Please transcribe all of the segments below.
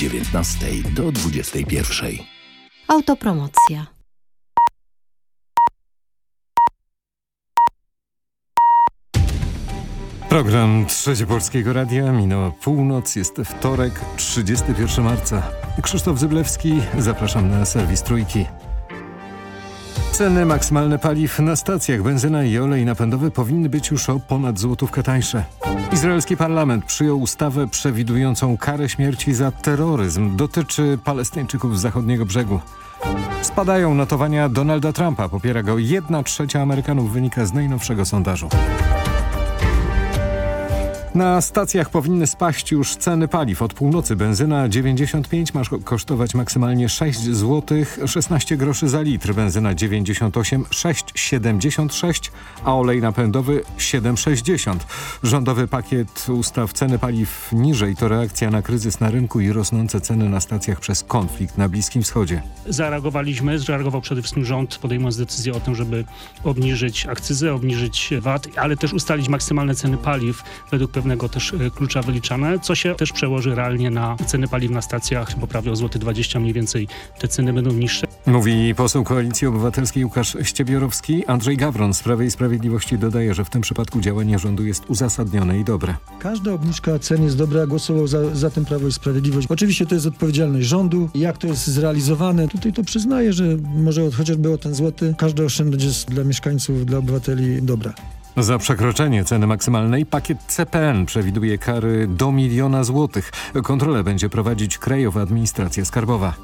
19 do 21. Autopromocja. Program Trzecie Polskiego Radia minęła północ, jest wtorek, 31 marca. Krzysztof Zyblewski, zapraszam na serwis Trójki. Ceny maksymalne paliw na stacjach benzyna i olej napędowy powinny być już o ponad złotówkę tańsze. Izraelski parlament przyjął ustawę przewidującą karę śmierci za terroryzm. Dotyczy Palestyńczyków z zachodniego brzegu. Spadają notowania Donalda Trumpa. Popiera go jedna trzecia Amerykanów, wynika z najnowszego sondażu. Na stacjach powinny spaść już ceny paliw. Od północy benzyna 95 ma kosztować maksymalnie 6 zł 16 groszy za litr. Benzyna 98 6,76, a olej napędowy 7,60. Rządowy pakiet ustaw ceny paliw niżej to reakcja na kryzys na rynku i rosnące ceny na stacjach przez konflikt na Bliskim Wschodzie. Zareagowaliśmy, zareagował przede wszystkim rząd podejmując decyzję o tym, żeby obniżyć akcyzę, obniżyć VAT, ale też ustalić maksymalne ceny paliw według pewnego też e, klucza wyliczane, co się też przełoży realnie na ceny paliw na stacjach, bo prawie o złoty 20 mniej więcej te ceny będą niższe. Mówi poseł Koalicji Obywatelskiej Łukasz Ściebiorowski. Andrzej Gawron z Prawej i Sprawiedliwości dodaje, że w tym przypadku działanie rządu jest uzasadnione i dobre. Każda obniżka cen jest dobra, głosował za, za tym Prawo i Sprawiedliwość. Oczywiście to jest odpowiedzialność rządu. Jak to jest zrealizowane, tutaj to przyznaję, że może chociażby o ten złoty, każda oszczędność jest dla mieszkańców, dla obywateli dobra. Za przekroczenie ceny maksymalnej pakiet CPN przewiduje kary do miliona złotych. Kontrolę będzie prowadzić Krajowa Administracja Skarbowa.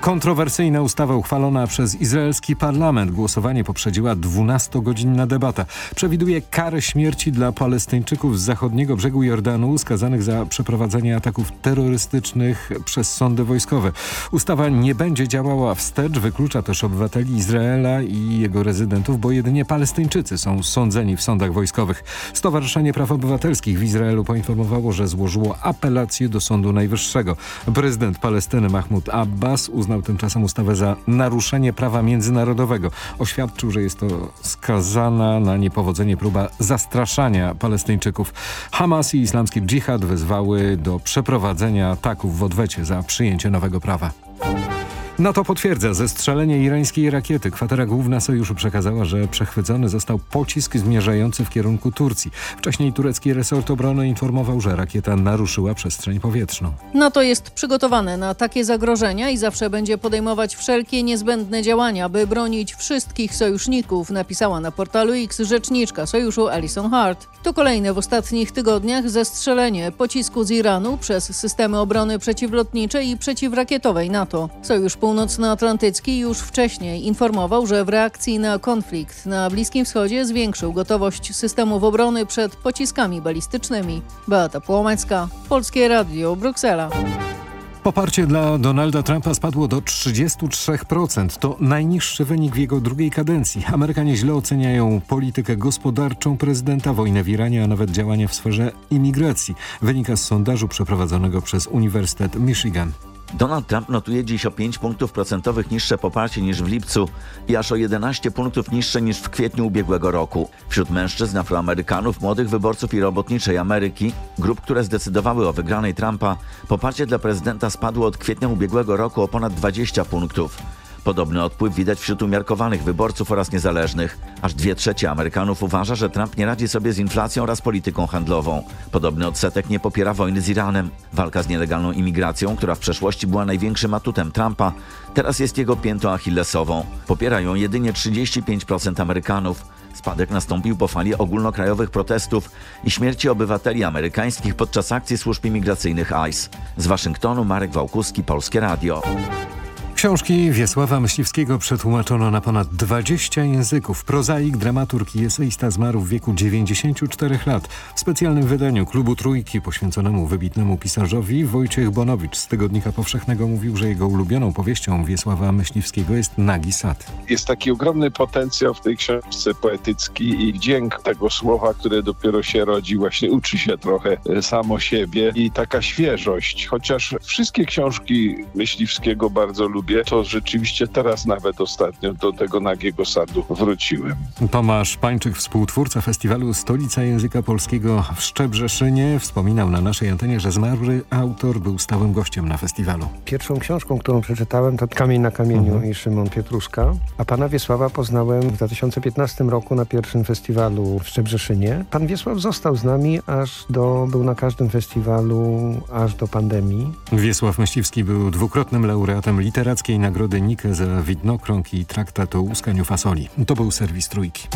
Kontrowersyjna ustawa uchwalona przez izraelski parlament. Głosowanie poprzedziła 12-godzinna debata. Przewiduje karę śmierci dla Palestyńczyków z zachodniego brzegu Jordanu skazanych za przeprowadzenie ataków terrorystycznych przez sądy wojskowe. Ustawa nie będzie działała wstecz, wyklucza też obywateli Izraela i jego rezydentów, bo jedynie Palestyńczycy są sądzeni w sądach wojskowych. Stowarzyszenie Praw Obywatelskich w Izraelu poinformowało, że złożyło apelację do Sądu Najwyższego. Prezydent Palestyny Mahmud Abbas uznał tymczasem ustawę za naruszenie prawa międzynarodowego. Oświadczył, że jest to skazana na niepowodzenie próba zastraszania Palestyńczyków. Hamas i islamski dżihad wezwały do przeprowadzenia ataków w odwecie za przyjęcie nowego prawa. NATO potwierdza zestrzelenie irańskiej rakiety. Kwatera główna sojuszu przekazała, że przechwycony został pocisk zmierzający w kierunku Turcji. Wcześniej turecki resort obrony informował, że rakieta naruszyła przestrzeń powietrzną. NATO jest przygotowane na takie zagrożenia i zawsze będzie podejmować wszelkie niezbędne działania, by bronić wszystkich sojuszników, napisała na portalu X rzeczniczka sojuszu Alison Hart. To kolejne w ostatnich tygodniach zestrzelenie pocisku z Iranu przez systemy obrony przeciwlotniczej i przeciwrakietowej NATO. Sojusz Północnoatlantycki już wcześniej informował, że w reakcji na konflikt na Bliskim Wschodzie zwiększył gotowość systemów obrony przed pociskami balistycznymi. Beata Płomecka, Polskie Radio, Bruksela. Poparcie dla Donalda Trumpa spadło do 33%. To najniższy wynik w jego drugiej kadencji. Amerykanie źle oceniają politykę gospodarczą prezydenta, wojnę w Iranie, a nawet działania w sferze imigracji. Wynika z sondażu przeprowadzonego przez Uniwersytet Michigan. Donald Trump notuje dziś o 5 punktów procentowych niższe poparcie niż w lipcu i aż o 11 punktów niższe niż w kwietniu ubiegłego roku. Wśród mężczyzn, afroamerykanów, młodych wyborców i robotniczej Ameryki, grup, które zdecydowały o wygranej Trumpa, poparcie dla prezydenta spadło od kwietnia ubiegłego roku o ponad 20 punktów. Podobny odpływ widać wśród umiarkowanych wyborców oraz niezależnych. Aż dwie trzecie Amerykanów uważa, że Trump nie radzi sobie z inflacją oraz polityką handlową. Podobny odsetek nie popiera wojny z Iranem. Walka z nielegalną imigracją, która w przeszłości była największym atutem Trumpa, teraz jest jego piętą achillesową. Popierają jedynie 35% Amerykanów. Spadek nastąpił po fali ogólnokrajowych protestów i śmierci obywateli amerykańskich podczas akcji służb imigracyjnych ICE. Z Waszyngtonu Marek Wałkuski, Polskie Radio. Książki Wiesława Myśliwskiego przetłumaczono na ponad 20 języków. Prozaik, dramaturg i eseista zmarł w wieku 94 lat. W specjalnym wydaniu Klubu Trójki poświęconemu wybitnemu pisarzowi Wojciech Bonowicz z Tygodnika Powszechnego mówił, że jego ulubioną powieścią Wiesława Myśliwskiego jest Nagi Sad. Jest taki ogromny potencjał w tej książce poetycki i dźwięk tego słowa, które dopiero się rodzi, właśnie uczy się trochę samo siebie i taka świeżość. Chociaż wszystkie książki Myśliwskiego bardzo lubię lubię, to rzeczywiście teraz nawet ostatnio do tego nagiego sadu wróciłem. Tomasz Pańczyk, współtwórca festiwalu Stolica Języka Polskiego w Szczebrzeszynie, wspominał na naszej antenie, że zmarły autor był stałym gościem na festiwalu. Pierwszą książką, którą przeczytałem to Kamień na kamieniu mhm. i Szymon Pietruszka, a pana Wiesława poznałem w 2015 roku na pierwszym festiwalu w Szczebrzeszynie. Pan Wiesław został z nami, aż do, był na każdym festiwalu, aż do pandemii. Wiesław Myśliwski był dwukrotnym laureatem literackiej nagrody Nike za widnokrąg i traktat o łuskaniu fasoli. To był serwis Trójki.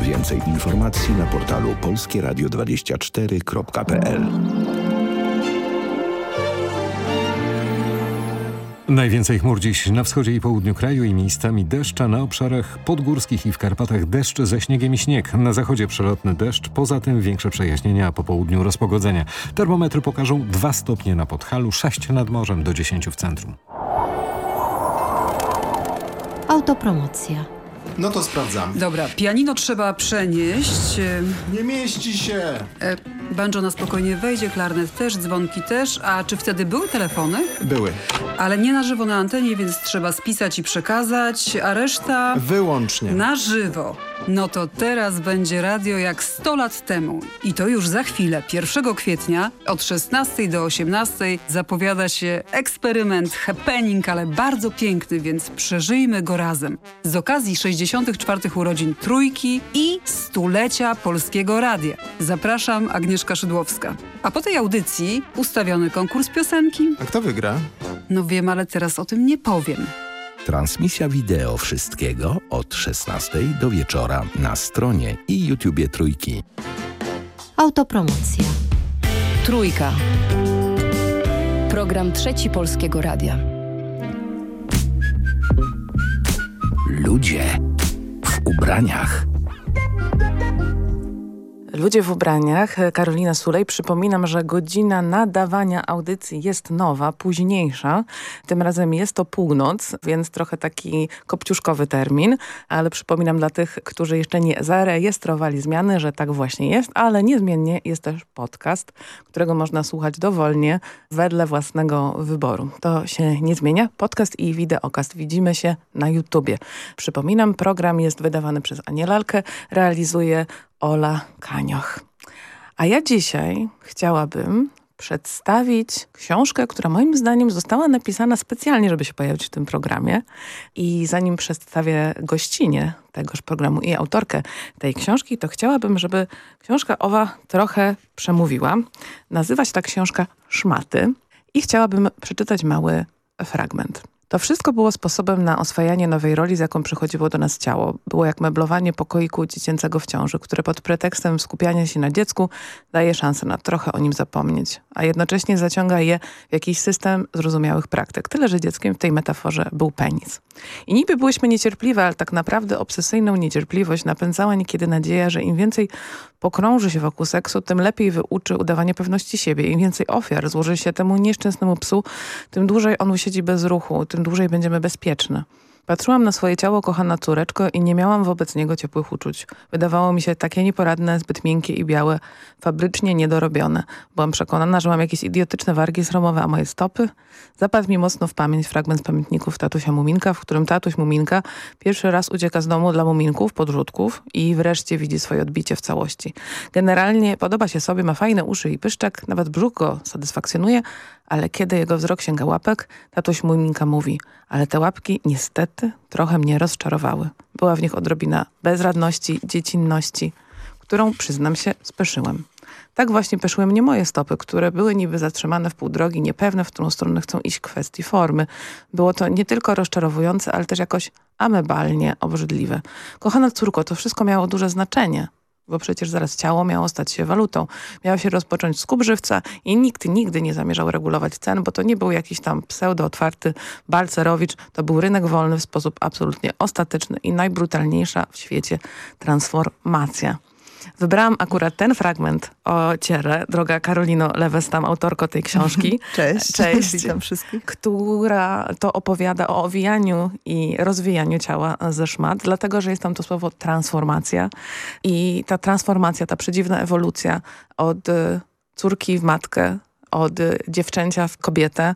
Więcej informacji na portalu polskieradio24.pl Najwięcej chmur dziś na wschodzie i południu kraju i miejscami deszcza na obszarach podgórskich i w Karpatach deszcz ze śniegiem i śnieg. Na zachodzie przelotny deszcz, poza tym większe przejaśnienia, a po południu rozpogodzenia. Termometry pokażą 2 stopnie na Podhalu, 6 nad morzem do 10 w centrum. Autopromocja. No to sprawdzamy. Dobra, pianino trzeba przenieść. Nie mieści się. E, banjo na spokojnie wejdzie, klarnet też, dzwonki też. A czy wtedy były telefony? Były. Ale nie na żywo na antenie, więc trzeba spisać i przekazać, a reszta... Wyłącznie. Na żywo. No to teraz będzie radio jak 100 lat temu. I to już za chwilę, 1 kwietnia od 16 do 18 zapowiada się eksperyment, happening, ale bardzo piękny, więc przeżyjmy go razem. Z okazji 64. urodzin Trójki i stulecia Polskiego Radia. Zapraszam Agnieszka Szydłowska. A po tej audycji ustawiony konkurs piosenki. A kto wygra? No wiem, ale teraz o tym nie powiem. Transmisja wideo wszystkiego od 16 do wieczora na stronie i YouTubie Trójki. Autopromocja. Trójka. Program Trzeci Polskiego Radia. Ludzie w ubraniach. Ludzie w ubraniach, Karolina Sulej. Przypominam, że godzina nadawania audycji jest nowa, późniejsza. Tym razem jest to północ, więc trochę taki kopciuszkowy termin, ale przypominam dla tych, którzy jeszcze nie zarejestrowali zmiany, że tak właśnie jest, ale niezmiennie jest też podcast, którego można słuchać dowolnie, wedle własnego wyboru. To się nie zmienia. Podcast i wideokast. Widzimy się na YouTubie. Przypominam, program jest wydawany przez Anielalkę, realizuje Ola Kanioch. A ja dzisiaj chciałabym przedstawić książkę, która moim zdaniem została napisana specjalnie, żeby się pojawić w tym programie. I zanim przedstawię gościnie tegoż programu i autorkę tej książki, to chciałabym, żeby książka owa trochę przemówiła. Nazywa się ta książka Szmaty i chciałabym przeczytać mały fragment. To wszystko było sposobem na oswajanie nowej roli, z jaką przychodziło do nas ciało. Było jak meblowanie pokoiku dziecięcego w ciąży, które pod pretekstem skupiania się na dziecku daje szansę na trochę o nim zapomnieć, a jednocześnie zaciąga je w jakiś system zrozumiałych praktyk. Tyle, że dzieckiem w tej metaforze był penis. I niby byłyśmy niecierpliwe, ale tak naprawdę obsesyjną niecierpliwość napędzała niekiedy nadzieja, że im więcej pokrąży się wokół seksu, tym lepiej wyuczy udawanie pewności siebie. Im więcej ofiar złoży się temu nieszczęsnemu psu, tym dłużej on usiedzi bez ruchu, tym dłużej będziemy bezpieczne. Patrzyłam na swoje ciało, kochana córeczko, i nie miałam wobec niego ciepłych uczuć. Wydawało mi się takie nieporadne, zbyt miękkie i białe, fabrycznie niedorobione. Byłam przekonana, że mam jakieś idiotyczne wargi sromowe, a moje stopy? Zapadł mi mocno w pamięć fragment pamiętników tatusia Muminka, w którym tatuś Muminka pierwszy raz ucieka z domu dla Muminków, podrzutków i wreszcie widzi swoje odbicie w całości. Generalnie podoba się sobie, ma fajne uszy i pyszczek, nawet brzuch go satysfakcjonuje, ale kiedy jego wzrok sięga łapek, tatuś Muminka mówi, ale te łapki niestety trochę mnie rozczarowały. Była w nich odrobina bezradności, dziecinności, którą, przyznam się, speszyłem. Tak właśnie peszły mnie moje stopy, które były niby zatrzymane w pół drogi, niepewne, w którą stronę chcą iść kwestii formy. Było to nie tylko rozczarowujące, ale też jakoś amebalnie obrzydliwe. Kochana córko, to wszystko miało duże znaczenie bo przecież zaraz ciało miało stać się walutą. Miał się rozpocząć skup żywca i nikt nigdy nie zamierzał regulować cen, bo to nie był jakiś tam pseudo-otwarty balcerowicz, to był rynek wolny w sposób absolutnie ostateczny i najbrutalniejsza w świecie transformacja. Wybrałam akurat ten fragment o ciele, droga Karolino Lewestam, autorko tej książki. Cześć. Cześć. Witam wszystkich. Która to opowiada o owijaniu i rozwijaniu ciała ze szmat, dlatego, że jest tam to słowo transformacja i ta transformacja, ta przedziwna ewolucja od y, córki w matkę od dziewczęcia w kobietę.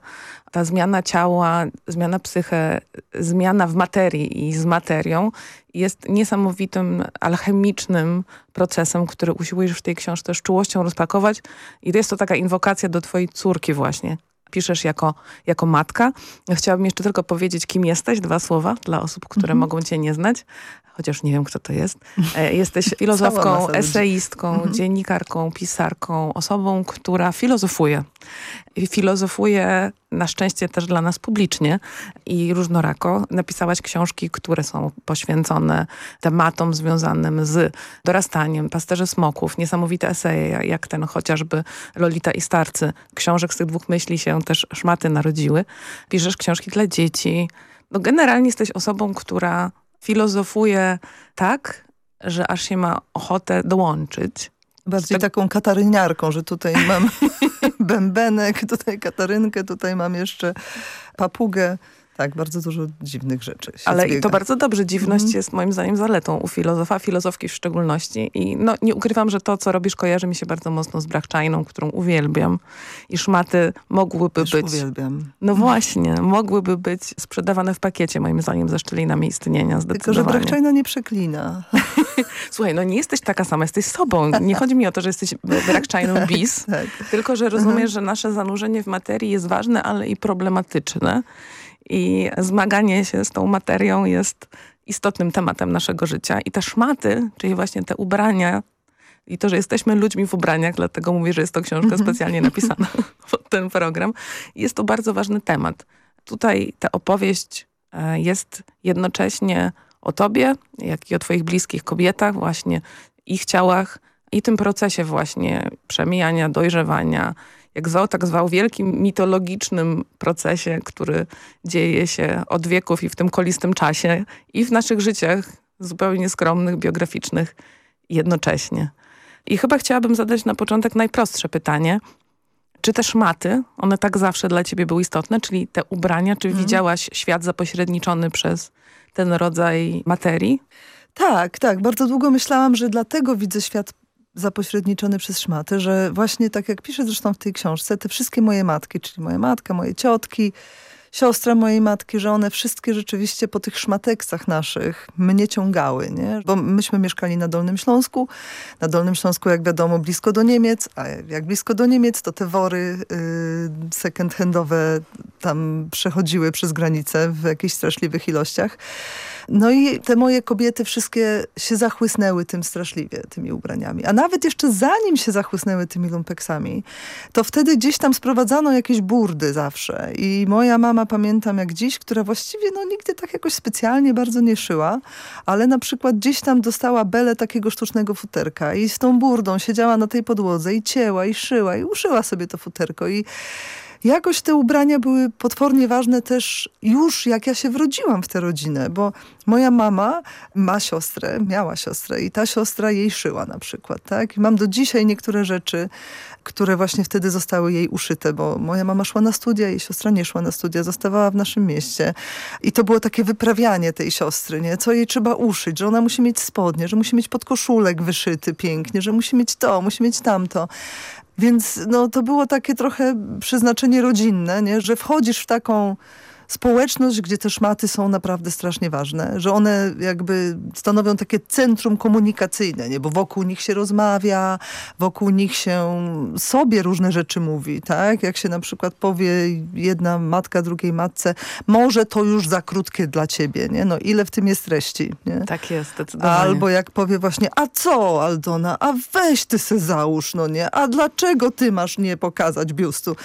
Ta zmiana ciała, zmiana psyche, zmiana w materii i z materią jest niesamowitym alchemicznym procesem, który usiłujesz w tej książce z czułością rozpakować i to jest to taka inwokacja do twojej córki właśnie. Piszesz jako, jako matka. Chciałabym jeszcze tylko powiedzieć, kim jesteś. Dwa słowa dla osób, które mm -hmm. mogą cię nie znać chociaż nie wiem, kto to jest. E, jesteś filozofką, eseistką, mhm. dziennikarką, pisarką, osobą, która filozofuje. Filozofuje na szczęście też dla nas publicznie i różnorako. Napisałaś książki, które są poświęcone tematom związanym z dorastaniem, pasterze smoków, niesamowite eseje, jak ten chociażby Lolita i Starcy. Książek z tych dwóch myśli się też szmaty narodziły. Piszesz książki dla dzieci. No generalnie jesteś osobą, która filozofuje tak, że aż się ma ochotę dołączyć. Bardziej tak... taką kataryniarką, że tutaj mam bębenek, tutaj katarynkę, tutaj mam jeszcze papugę. Tak, bardzo dużo dziwnych rzeczy Ale zbiega. i to bardzo dobrze. Dziwność mm. jest moim zdaniem zaletą u filozofa, filozofki w szczególności. I no, nie ukrywam, że to, co robisz, kojarzy mi się bardzo mocno z Brachczajną, którą uwielbiam. I szmaty mogłyby Też być... uwielbiam. No właśnie, mogłyby być sprzedawane w pakiecie, moim zdaniem, ze szczelinami istnienia. Tylko, że Brachczajna nie przeklina. Słuchaj, no nie jesteś taka sama, jesteś sobą. Nie chodzi mi o to, że jesteś Brachczajną bis, tak. tylko, że rozumiesz, mhm. że nasze zanurzenie w materii jest ważne, ale i problematyczne i zmaganie się z tą materią jest istotnym tematem naszego życia. I te szmaty, czyli właśnie te ubrania i to, że jesteśmy ludźmi w ubraniach, dlatego mówię, że jest to książka mhm. specjalnie napisana pod ten program, jest to bardzo ważny temat. Tutaj ta opowieść e, jest jednocześnie o tobie, jak i o twoich bliskich kobietach, właśnie ich ciałach i tym procesie właśnie przemijania, dojrzewania, jak zwał, tak zwał, wielkim mitologicznym procesie, który dzieje się od wieków i w tym kolistym czasie i w naszych życiach zupełnie skromnych, biograficznych jednocześnie. I chyba chciałabym zadać na początek najprostsze pytanie. Czy te szmaty, one tak zawsze dla ciebie były istotne? Czyli te ubrania, czy mhm. widziałaś świat zapośredniczony przez ten rodzaj materii? Tak, tak. Bardzo długo myślałam, że dlatego widzę świat zapośredniczony przez szmaty, że właśnie tak jak piszę zresztą w tej książce, te wszystkie moje matki, czyli moja matka, moje ciotki, siostra mojej matki, że one wszystkie rzeczywiście po tych szmateksach naszych mnie ciągały, nie? Bo myśmy mieszkali na Dolnym Śląsku. Na Dolnym Śląsku, jak wiadomo, blisko do Niemiec, a jak blisko do Niemiec, to te wory y, second-handowe tam przechodziły przez granicę w jakichś straszliwych ilościach. No i te moje kobiety wszystkie się zachłysnęły tym straszliwie, tymi ubraniami. A nawet jeszcze zanim się zachłysnęły tymi lumpeksami, to wtedy gdzieś tam sprowadzano jakieś burdy zawsze. I moja mama, pamiętam jak dziś, która właściwie no nigdy tak jakoś specjalnie bardzo nie szyła, ale na przykład gdzieś tam dostała belę takiego sztucznego futerka i z tą burdą siedziała na tej podłodze i cięła i szyła i uszyła sobie to futerko i jakoś te ubrania były potwornie ważne też już jak ja się wrodziłam w tę rodzinę, bo moja mama ma siostrę, miała siostrę i ta siostra jej szyła na przykład, tak? I mam do dzisiaj niektóre rzeczy, które właśnie wtedy zostały jej uszyte, bo moja mama szła na studia, jej siostra nie szła na studia, zostawała w naszym mieście. I to było takie wyprawianie tej siostry, nie? Co jej trzeba uszyć, że ona musi mieć spodnie, że musi mieć podkoszulek wyszyty pięknie, że musi mieć to, musi mieć tamto. Więc no, to było takie trochę przeznaczenie rodzinne, nie? że wchodzisz w taką społeczność, gdzie te szmaty są naprawdę strasznie ważne, że one jakby stanowią takie centrum komunikacyjne, nie? bo wokół nich się rozmawia, wokół nich się sobie różne rzeczy mówi, tak? Jak się na przykład powie jedna matka drugiej matce, może to już za krótkie dla ciebie, nie? No ile w tym jest treści, nie? Tak jest, zdecydowanie. Albo jak powie właśnie, a co Aldona, a weź ty se załóż, no nie? A dlaczego ty masz nie pokazać biustu?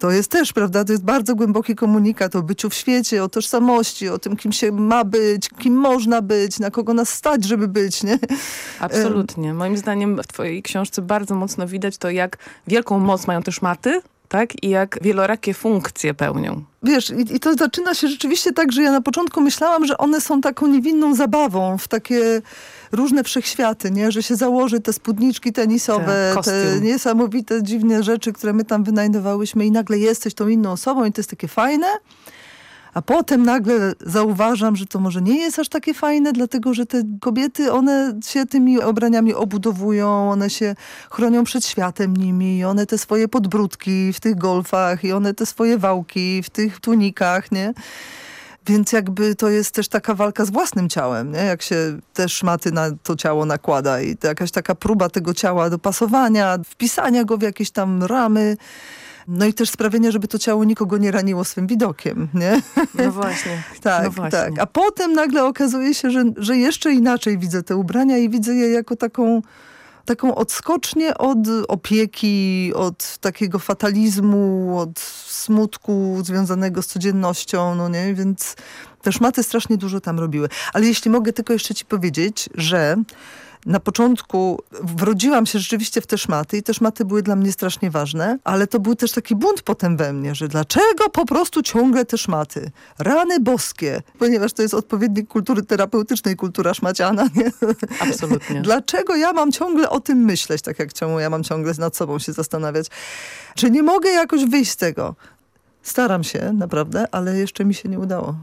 To jest też, prawda, to jest bardzo głęboki komunikat o byciu w świecie, o tożsamości, o tym, kim się ma być, kim można być, na kogo nas stać, żeby być, nie? Absolutnie. Moim zdaniem w twojej książce bardzo mocno widać to, jak wielką moc mają te szmaty, tak? I jak wielorakie funkcje pełnią. Wiesz, i, i, to zaczyna się rzeczywiście tak, że ja na początku myślałam, że one są taką niewinną zabawą w takie różne wszechświaty, nie? Że się założy te spódniczki tenisowe, tak, te niesamowite, dziwne rzeczy, które my tam wynajdowałyśmy i nagle jesteś tą inną osobą i to jest takie fajne. A potem nagle zauważam, że to może nie jest aż takie fajne, dlatego że te kobiety, one się tymi ubraniami obudowują, one się chronią przed światem nimi, one te swoje podbródki w tych golfach i one te swoje wałki w tych tunikach, nie? Więc jakby to jest też taka walka z własnym ciałem, nie? jak się te szmaty na to ciało nakłada i to jakaś taka próba tego ciała dopasowania, wpisania go w jakieś tam ramy. No i też sprawienie, żeby to ciało nikogo nie raniło swym widokiem, nie? No właśnie. tak, no właśnie. tak. A potem nagle okazuje się, że, że jeszcze inaczej widzę te ubrania i widzę je jako taką taką odskocznię od opieki, od takiego fatalizmu, od smutku związanego z codziennością, no nie? Więc te szmaty strasznie dużo tam robiły. Ale jeśli mogę tylko jeszcze ci powiedzieć, że na początku wrodziłam się rzeczywiście w te szmaty i te szmaty były dla mnie strasznie ważne, ale to był też taki bunt potem we mnie, że dlaczego po prostu ciągle te szmaty? Rany boskie, ponieważ to jest odpowiednik kultury terapeutycznej, kultura szmaciana, nie? Absolutnie. dlaczego ja mam ciągle o tym myśleć, tak jak czemu ja mam ciągle nad sobą się zastanawiać? Czy nie mogę jakoś wyjść z tego? Staram się, naprawdę, ale jeszcze mi się nie udało.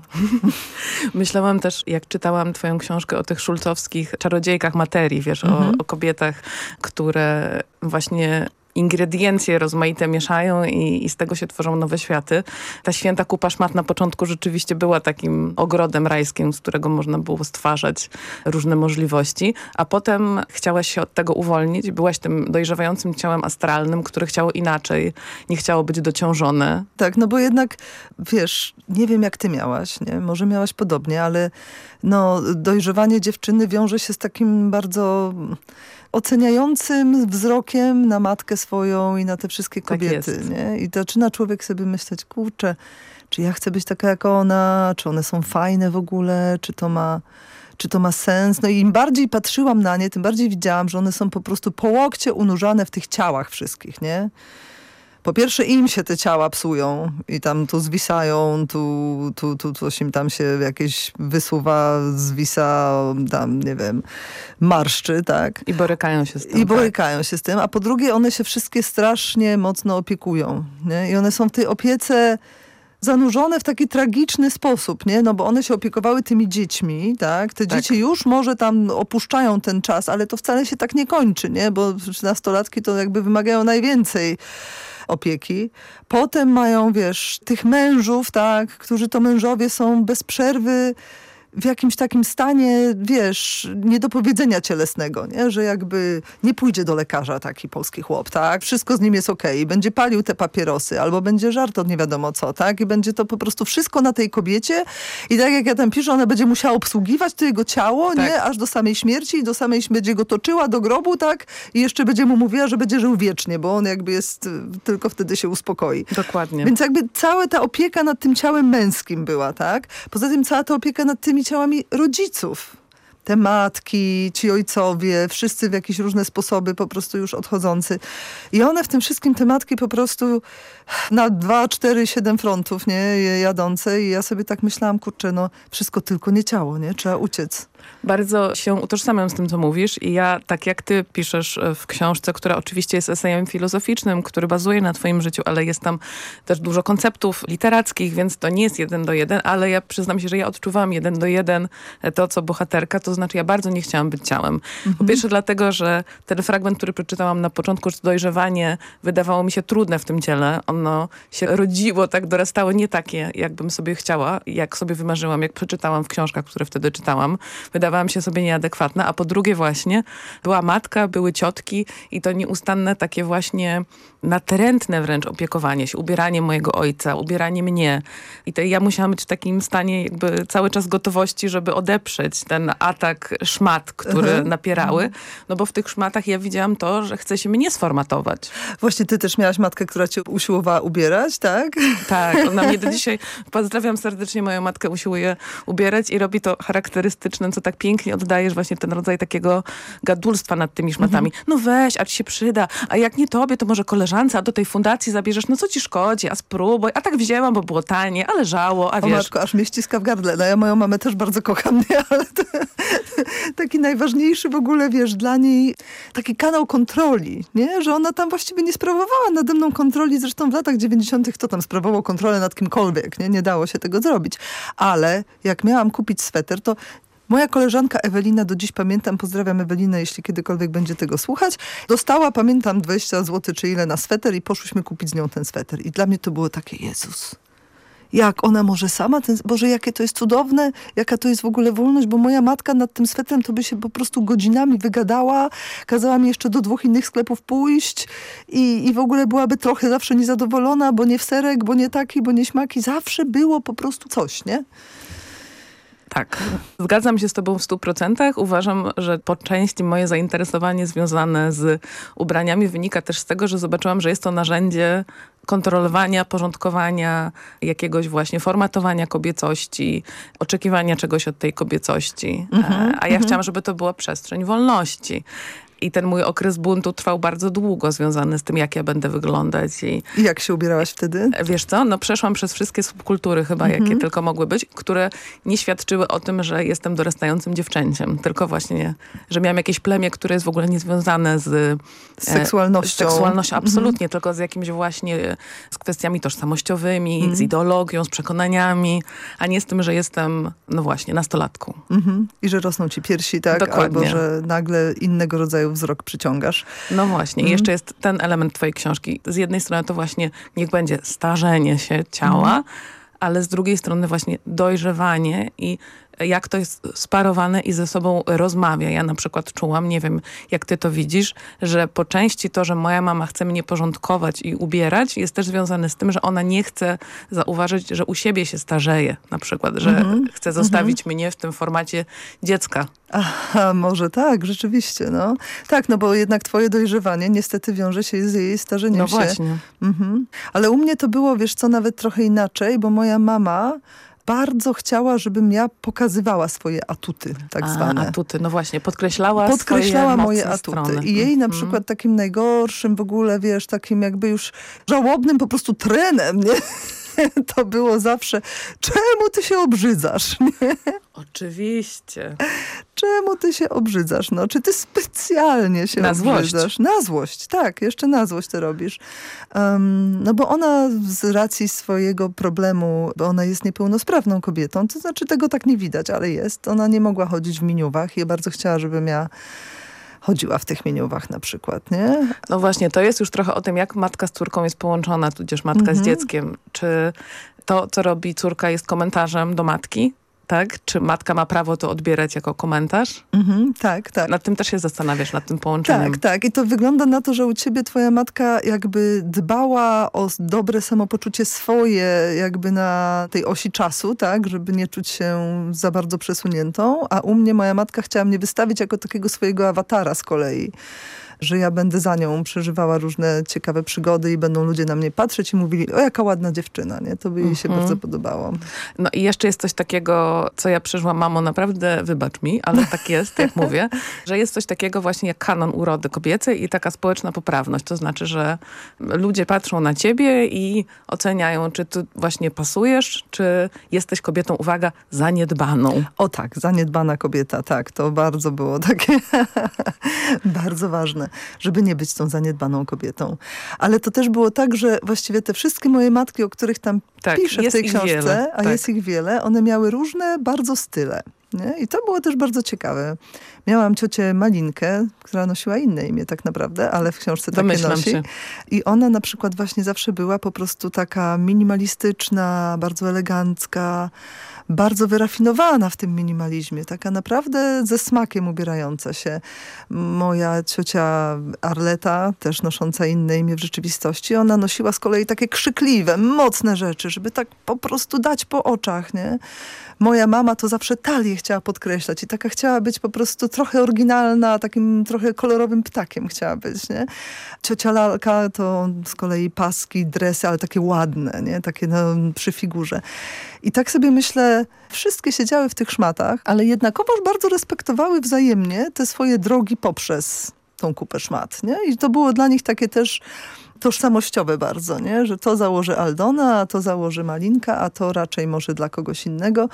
Myślałam też, jak czytałam twoją książkę o tych szulcowskich czarodziejkach materii, wiesz, mhm. o, o kobietach, które właśnie ingrediencje rozmaite mieszają i, i, z tego się tworzą nowe światy. Ta święta kupa szmat na początku rzeczywiście była takim ogrodem rajskim, z którego można było stwarzać różne możliwości, a potem chciałaś się od tego uwolnić. Byłaś tym dojrzewającym ciałem astralnym, które chciało inaczej, nie chciało być dociążone. Tak, no bo jednak, wiesz, nie wiem jak ty miałaś, nie? Może miałaś podobnie, ale no, dojrzewanie dziewczyny wiąże się z takim bardzo oceniającym wzrokiem na matkę swoją i na te wszystkie tak kobiety. Tak nie? I zaczyna człowiek sobie myśleć, kurczę, czy ja chcę być taka jak ona, czy one są fajne w ogóle, czy to ma czy to ma sens. No i im bardziej patrzyłam na nie, tym bardziej widziałam, że one są po prostu po łokcie unurzane w tych ciałach wszystkich, nie? Po pierwsze im się te ciała psują i tam tu zwisają, tu, tu, tu coś im tam się jakieś wysuwa, zwisa, tam nie wiem, marszczy, tak? I borykają się z tym. I tak. borykają się z tym, a po drugie one się wszystkie strasznie mocno opiekują, nie? I one są w tej opiece zanurzone w taki tragiczny sposób, nie? No bo one się opiekowały tymi dziećmi, tak? Te tak. dzieci już może tam opuszczają ten czas, ale to wcale się tak nie kończy, nie? Bo nastolatki to jakby wymagają najwięcej opieki. Potem mają, wiesz, tych mężów, tak, którzy to mężowie są bez przerwy w jakimś takim stanie, wiesz, niedopowiedzenia cielesnego, nie? że jakby nie pójdzie do lekarza taki polski chłop, tak? Wszystko z nim jest okej. Okay. Będzie palił te papierosy albo będzie żart od nie wiadomo co, tak? I będzie to po prostu wszystko na tej kobiecie i tak jak ja tam piszę, ona będzie musiała obsługiwać to jego ciało, tak. nie? Aż do samej śmierci i do samej śmierci będzie go toczyła do grobu, tak? I jeszcze będzie mu mówiła, że będzie żył wiecznie, bo on jakby jest, tylko wtedy się uspokoi. Dokładnie. Więc jakby cała ta opieka nad tym ciałem męskim była, tak? Poza tym cała ta opieka nad tymi ciałami rodziców. Te matki, ci ojcowie, wszyscy w jakieś różne sposoby po prostu już odchodzący. I one w tym wszystkim, te matki po prostu na dwa, cztery, siedem frontów, nie, jadące i ja sobie tak myślałam, kurczę, no wszystko tylko nie ciało, nie, trzeba uciec. Bardzo się utożsamiam z tym, co mówisz i ja, tak jak ty piszesz e, w książce, która oczywiście jest esejem filozoficznym, który bazuje na twoim życiu, ale jest tam też dużo konceptów literackich, więc to nie jest jeden do jeden, ale ja przyznam się, że ja odczuwam jeden do jeden to, co bohaterka, to znaczy ja bardzo nie chciałam być ciałem. Mhm. Po pierwsze dlatego, że ten fragment, który przeczytałam na początku, że dojrzewanie wydawało mi się trudne w tym ciele. Ono się rodziło, tak dorastało nie takie, jakbym sobie chciała, jak sobie wymarzyłam, jak przeczytałam w książkach, które wtedy czytałam wydawałam się sobie nieadekwatna, a po drugie właśnie była matka, były ciotki i to nieustanne takie właśnie natrętne wręcz opiekowanie się, ubieranie mojego ojca, ubieranie mnie. I to ja musiałam być w takim stanie jakby cały czas gotowości, żeby odeprzeć ten atak szmat, które mhm. napierały. No bo w tych szmatach ja widziałam to, że chce się mnie sformatować. Właśnie ty też miałaś matkę, która cię usiłowała ubierać, tak? Tak, ona mnie do dzisiaj, pozdrawiam serdecznie moją matkę, usiłuje ubierać i robi to charakterystycznym bardzo tak pięknie oddajesz właśnie ten rodzaj takiego gadulstwa nad tymi szmatami. Mhm. No weź, a ci się przyda, a jak nie tobie, to może koleżance, a do tej fundacji zabierzesz, no co ci szkodzi, a spróbuj, a tak wzięłam, bo było tanie, ale żało, a O wiesz... matko, aż mnie ściska w gardle. No ja moją mamę też bardzo kocham, nie? ale to, taki najważniejszy w ogóle, wiesz, dla niej taki kanał kontroli, nie? Że ona tam właściwie nie sprawowała nade mną kontroli. Zresztą w latach 90. kto tam sprawował kontrolę nad kimkolwiek, nie? Nie dało się tego zrobić. Ale jak miałam kupić sweter, to Moja koleżanka Ewelina, do dziś pamiętam, pozdrawiam Ewelinę, jeśli kiedykolwiek będzie tego słuchać, dostała, pamiętam, 20 zł czy ile na sweter i poszłyśmy kupić z nią ten sweter. I dla mnie to było takie, Jezus, jak ona może sama, ten, Boże, jakie to jest cudowne, jaka to jest w ogóle wolność, bo moja matka nad tym swetrem to by się po prostu godzinami wygadała, kazała mi jeszcze do dwóch innych sklepów pójść i, i w ogóle byłaby trochę zawsze niezadowolona, bo nie w serek, bo nie taki, bo nie śmaki. Zawsze było po prostu coś, nie? Tak, zgadzam się z tobą w stu procentach. Uważam, że po części moje zainteresowanie związane z ubraniami wynika też z tego, że zobaczyłam, że jest to narzędzie kontrolowania, porządkowania, jakiegoś właśnie formatowania kobiecości, oczekiwania czegoś od tej kobiecości. Mhm, E, A ja mhm. chciałam, żeby to była przestrzeń wolności. I ten mój okres buntu trwał bardzo długo, związany z tym, jak ja będę wyglądać. I, I jak się ubierałaś wtedy? Wiesz co, no przeszłam przez wszystkie subkultury chyba, Mhm. jakie tylko mogły być, które nie świadczyły o tym, że jestem dorastającym dziewczęciem. Tylko właśnie, że miałam jakieś plemię, które jest w ogóle niezwiązane z... Z seksualnością. Z seksualnością, Mhm. absolutnie. Tylko z jakimś właśnie, z kwestiami tożsamościowymi, Mhm. z ideologią, z przekonaniami, a nie z tym, że jestem, no właśnie, nastolatką. Mhm. I że rosną ci piersi, tak? Dokładnie. Albo że nagle innego rodzaju wzrok przyciągasz. No właśnie. I Mhm. jeszcze jest ten element twojej książki. Z jednej strony to właśnie niech będzie starzenie się ciała, Mhm. ale z drugiej strony właśnie dojrzewanie i jak to jest sparowane i ze sobą rozmawia. Ja na przykład czułam, nie wiem jak ty to widzisz, że po części to, że moja mama chce mnie porządkować i ubierać jest też związane z tym, że ona nie chce zauważyć, że u siebie się starzeje na przykład, że Mhm. chce zostawić mnie w tym formacie dziecka. Aha, może tak, rzeczywiście, no. Tak, no bo jednak twoje dojrzewanie niestety wiąże się z jej starzeniem No się. właśnie. Mhm. Ale u mnie to było, wiesz co, nawet trochę inaczej, bo moja mama bardzo chciała, żebym ja pokazywała swoje atuty, tak A, zwane. Atuty, no właśnie, podkreślała Podkreślała moje atuty. strony. I jej na Mhm. przykład takim najgorszym w ogóle, wiesz, takim jakby już żałobnym po prostu trenem, nie? To było zawsze, czemu ty się obrzydzasz? Nie? Oczywiście. Czemu ty się obrzydzasz? No, czy ty specjalnie się Na złość. obrzydzasz? Na złość, tak. Jeszcze na złość to robisz. Um, no bo ona z racji swojego problemu, bo ona jest niepełnosprawną kobietą, to znaczy tego tak nie widać, ale jest. Ona nie mogła chodzić w miniówach i bardzo chciała, żebym ja chodziła w tych miniówach na przykład, nie? No właśnie, to jest już trochę o tym, jak matka z córką jest połączona, tudzież matka Mhm. z dzieckiem. Czy to, co robi córka jest komentarzem do matki? Tak? Czy matka ma prawo to odbierać jako komentarz? Mhm, tak, tak. Nad tym też się zastanawiasz, nad tym połączeniem. Tak, tak. I to wygląda na to, że u ciebie twoja matka jakby dbała o dobre samopoczucie swoje jakby na tej osi czasu, tak, żeby nie czuć się za bardzo przesuniętą, a u mnie moja matka chciała mnie wystawić jako takiego swojego awatara z kolei że ja będę za nią przeżywała różne ciekawe przygody i będą ludzie na mnie patrzeć i mówili, o jaka ładna dziewczyna, nie? To by jej się Mhm. bardzo podobało. No i jeszcze jest coś takiego, co ja przeżyłam, mamo, naprawdę wybacz mi, ale tak jest, jak mówię, że jest coś takiego właśnie jak kanon urody kobiecej i taka społeczna poprawność. To znaczy, że ludzie patrzą na ciebie i oceniają, czy ty właśnie pasujesz, czy jesteś kobietą, uwaga, zaniedbaną. O tak, zaniedbana kobieta, tak, to bardzo było takie bardzo ważne, żeby nie być tą zaniedbaną kobietą. Ale to też było tak, że właściwie te wszystkie moje matki, o których tam Tak, piszę w tej książce, wiele, a tak. jest ich wiele, one miały różne bardzo style. Nie? I to było też bardzo ciekawe. Miałam ciocię Malinkę, która nosiła inne imię tak naprawdę, ale w książce takie Domyślam nosi. się. I ona na przykład właśnie zawsze była po prostu taka minimalistyczna, bardzo elegancka, bardzo wyrafinowana w tym minimalizmie. Taka naprawdę ze smakiem ubierająca się. Moja ciocia Arleta, też nosząca inne imię w rzeczywistości, ona nosiła z kolei takie krzykliwe, mocne rzeczy, żeby tak po prostu dać po oczach, nie? Moja mama to zawsze talię chciała podkreślać i taka chciała być po prostu trochę oryginalna, takim trochę kolorowym ptakiem chciała być, nie? Ciocia Lalka to z kolei paski, dresy, ale takie ładne, nie? Takie no, przy figurze. I tak sobie myślę, wszystkie siedziały w tych szmatach, ale jednakowoż bardzo respektowały wzajemnie te swoje drogi poprzez tą kupę szmat, nie? I to było dla nich takie też tożsamościowe bardzo, nie? że to założy Aldona, a to założy Malinka, a to raczej może dla kogoś innego.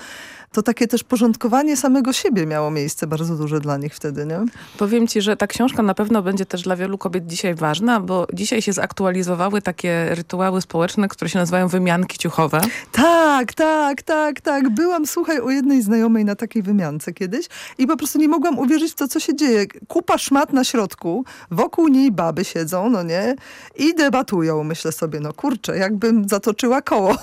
To takie też porządkowanie samego siebie miało miejsce bardzo duże dla nich wtedy, nie? Powiem ci, że ta książka na pewno będzie też dla wielu kobiet dzisiaj ważna, bo dzisiaj się zaktualizowały takie rytuały społeczne, które się nazywają wymianki ciuchowe. Tak, tak, tak, tak. Byłam, słuchaj, u jednej znajomej na takiej wymiance kiedyś i po prostu nie mogłam uwierzyć w to, co się dzieje. Kupa szmat na środku, wokół niej baby siedzą, no nie? I debatują. Myślę sobie, no kurczę, jakbym zatoczyła koło.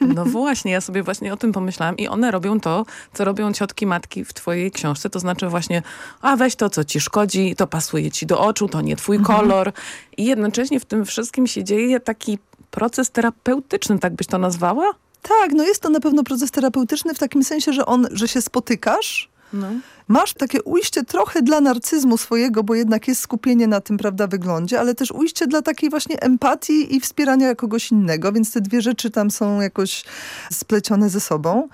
No właśnie, ja sobie właśnie o tym pomyślałam i one robią to, co robią ciotki, matki w twojej książce, to znaczy właśnie, a weź to, co ci szkodzi, to pasuje ci do oczu, to nie twój mhm. kolor. I jednocześnie w tym wszystkim się dzieje taki proces terapeutyczny, tak byś to nazwała? Tak, no jest to na pewno proces terapeutyczny w takim sensie, że on, że się spotykasz, no. Masz takie ujście trochę dla narcyzmu swojego, bo jednak jest skupienie na tym, prawda, wyglądzie, ale też ujście dla takiej właśnie empatii i wspierania kogoś innego, więc te dwie rzeczy tam są jakoś splecione ze sobą.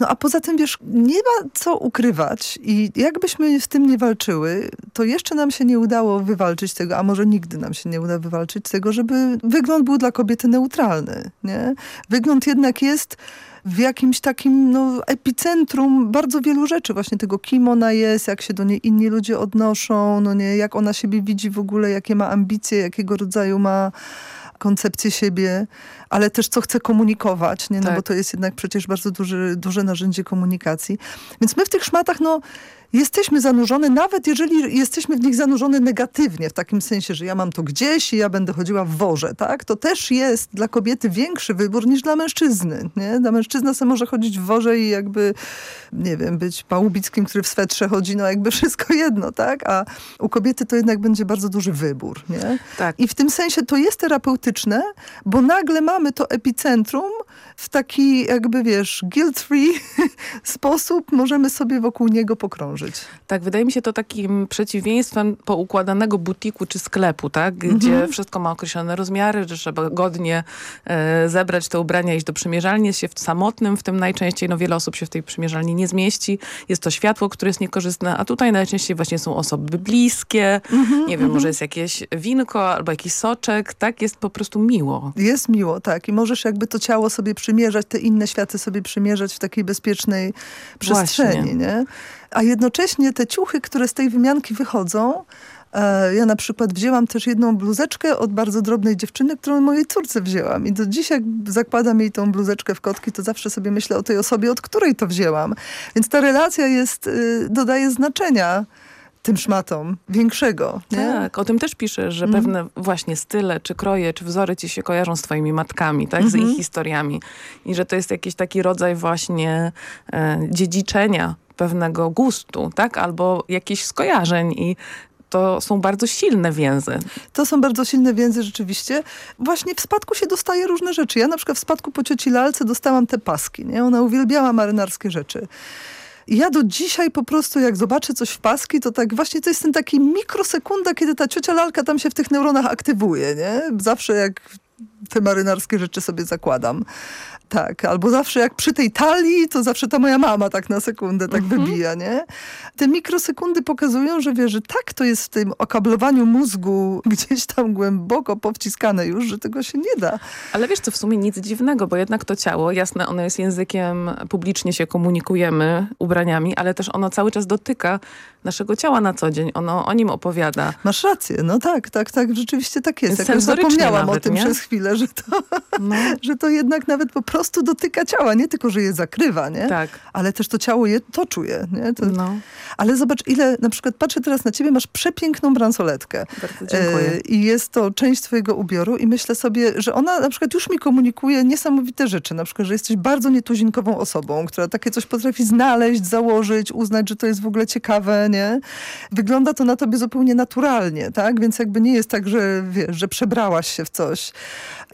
No a poza tym, wiesz, nie ma co ukrywać i jakbyśmy z tym nie walczyły, to jeszcze nam się nie udało wywalczyć tego, a może nigdy nam się nie uda wywalczyć tego, żeby wygląd był dla kobiety neutralny, nie? Wygląd jednak jest w jakimś takim no, epicentrum bardzo wielu rzeczy. Właśnie tego, kim ona jest, jak się do niej inni ludzie odnoszą, no nie, jak ona siebie widzi w ogóle, jakie ma ambicje, jakiego rodzaju ma koncepcję siebie, ale też co chce komunikować, nie? No tak. bo to jest jednak przecież bardzo duży, duże narzędzie komunikacji. Więc my w tych szmatach, no jesteśmy zanurzone, nawet jeżeli jesteśmy w nich zanurzone negatywnie, w takim sensie, że ja mam to gdzieś i ja będę chodziła w worze, tak? To też jest dla kobiety większy wybór niż dla mężczyzny, nie? Dla mężczyzna sobie może chodzić w worze i jakby, nie wiem, być pałubickim, który w swetrze chodzi, no jakby wszystko jedno, tak? A u kobiety to jednak będzie bardzo duży wybór, nie? Tak. I w tym sensie to jest terapeutyczne, bo nagle mamy to epicentrum w taki jakby, wiesz, guilt-free sposób możemy sobie wokół niego pokrążyć żyć. Tak, wydaje mi się to takim przeciwieństwem poukładanego butiku czy sklepu, tak? Gdzie mhm. wszystko ma określone rozmiary, że trzeba godnie e, zebrać te ubrania, iść do przymierzalni. Jest się w samotnym, w tym najczęściej, no wiele osób się w tej przymierzalni nie zmieści. Jest to światło, które jest niekorzystne, a tutaj najczęściej właśnie są osoby bliskie, mhm, nie wiem, może mhm. jest jakieś winko albo jakiś soczek, tak? Jest po prostu miło. Jest miło, tak. I możesz jakby to ciało sobie przymierzać, te inne światy sobie przymierzać w takiej bezpiecznej przestrzeni, Właśnie. nie? A jednocześnie te ciuchy, które z tej wymianki wychodzą, e, ja na przykład wzięłam też jedną bluzeczkę od bardzo drobnej dziewczyny, którą mojej córce wzięłam. I do dzisiaj zakładam jej tą bluzeczkę w kotki, to zawsze sobie myślę o tej osobie, od której to wzięłam. Więc ta relacja jest, y, dodaje znaczenia tym szmatom większego. Nie? Tak, o tym też piszesz, że mm. pewne właśnie style, czy kroje, czy wzory ci się kojarzą z twoimi matkami, tak, mm -hmm. z ich mhm. historiami. I że to jest jakiś taki rodzaj właśnie e, dziedziczenia pewnego gustu, tak? Albo jakichś skojarzeń i to są bardzo silne więzy. To są bardzo silne więzy rzeczywiście. Właśnie w spadku się dostaje różne rzeczy. Ja na przykład w spadku po cioci Lalce dostałam te paski. Nie? Ona uwielbiała marynarskie rzeczy. Ja do dzisiaj po prostu jak zobaczę coś w paski, to tak właśnie to jest ten taki mikrosekunda, kiedy ta ciocia lalka tam się w tych neuronach aktywuje, nie? Zawsze jak te marynarskie rzeczy sobie zakładam. Tak, albo zawsze jak przy tej talii, to zawsze ta moja mama tak na sekundę tak mhm. wybija, nie? Te mikrosekundy pokazują, że wie, że tak to jest w tym okablowaniu mózgu gdzieś tam głęboko powciskane już, że tego się nie da. Ale wiesz co, w sumie nic dziwnego, bo jednak to ciało, jasne, ono jest językiem, publicznie się komunikujemy ubraniami, ale też ono cały czas dotyka naszego ciała na co dzień. Ono o nim opowiada. Masz rację, no tak, tak, tak, rzeczywiście tak jest. Jakoś zapomniałam nawet, o tym nie? przez chwilę, że to, no. że to jednak nawet po prostu dotyka ciała, nie tylko, że je zakrywa, nie? Tak. Ale też to ciało je, to czuje, nie? To... No. Ale zobacz, ile, na przykład patrzę teraz na ciebie, masz przepiękną bransoletkę. Bardzo dziękuję. E, I jest to część twojego ubioru i myślę sobie, że ona na przykład już mi komunikuje niesamowite rzeczy. Na przykład, że jesteś bardzo nietuzinkową osobą, która takie coś potrafi znaleźć, założyć, uznać, że to jest w ogóle ciekawe, nie? Wygląda to na tobie zupełnie naturalnie, tak? Więc jakby nie jest tak, że wiesz, że przebrałaś się w coś.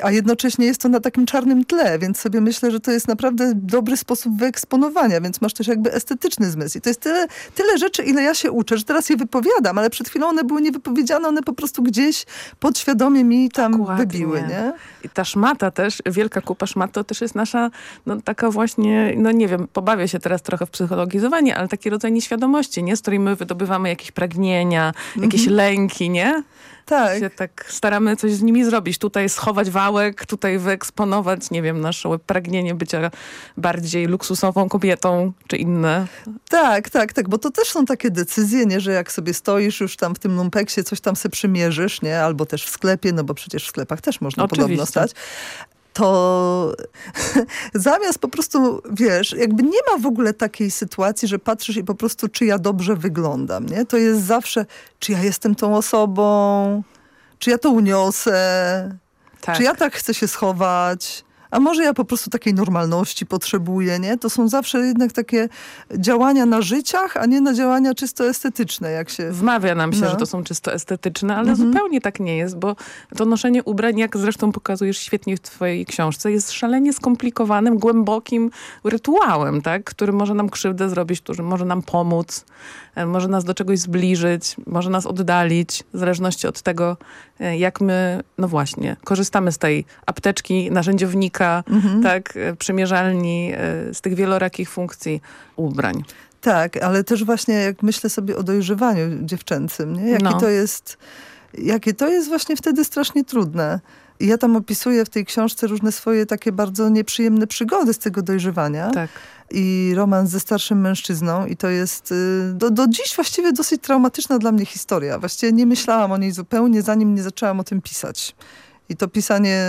a jednocześnie jest to na takim czarnym tle, więc sobie myślę, że to jest naprawdę dobry sposób wyeksponowania, więc masz też jakby estetyczny zmysł. I to jest tyle, tyle rzeczy, ile ja się uczę, że teraz je wypowiadam, ale przed chwilą one były niewypowiedziane, one po prostu gdzieś podświadomie mi tam Dokładnie. wybiły, nie? I ta szmata też, wielka kupa szmat, to też jest nasza, no taka właśnie, no nie wiem, pobawię się teraz trochę w psychologizowanie, ale taki rodzaj nieświadomości, nie? Z której my wydobywamy jakieś pragnienia, jakieś mhm. lęki, nie? Tak. Się tak staramy coś z nimi zrobić. Tutaj schować wałek, tutaj wyeksponować, nie wiem, nasze pragnienie bycia bardziej luksusową kobietą, czy inne. Tak, tak, tak, bo to też są takie decyzje, nie, że jak sobie stoisz już tam w tym lumpeksie, coś tam sobie przymierzysz, nie, albo też w sklepie, no bo przecież w sklepach też można Oczywiście. podobno stać to zamiast po prostu, wiesz, jakby nie ma w ogóle takiej sytuacji, że patrzysz i po prostu, czy ja dobrze wyglądam, nie? To jest zawsze, czy ja jestem tą osobą, czy ja to uniosę, tak. czy ja tak chcę się schować, a może ja po prostu takiej normalności potrzebuję, nie? To są zawsze jednak takie działania na życiach, a nie na działania czysto estetyczne, jak się... Wmawia nam się, no. że to są czysto estetyczne, ale mhm. zupełnie tak nie jest, bo to noszenie ubrań, jak zresztą pokazujesz świetnie w twojej książce, jest szalenie skomplikowanym, głębokim rytuałem, tak? Który może nam krzywdę zrobić, który może nam pomóc, e, może nas do czegoś zbliżyć, może nas oddalić, w zależności od tego, e, jak my, no właśnie, korzystamy z tej apteczki, narzędziownika, mhm. tak, e, przymierzalni e, z tych wielorakich funkcji ubrań. Tak, ale też właśnie jak myślę sobie o dojrzewaniu dziewczęcym, nie? Jakie no. to jest, jakie to jest właśnie wtedy strasznie trudne. I ja tam opisuję w tej książce różne swoje takie bardzo nieprzyjemne przygody z tego dojrzewania. Tak. I romans ze starszym mężczyzną. I to jest y, do, do dziś właściwie dosyć traumatyczna dla mnie historia. Właściwie nie myślałam o niej zupełnie, zanim nie zaczęłam o tym pisać. I to pisanie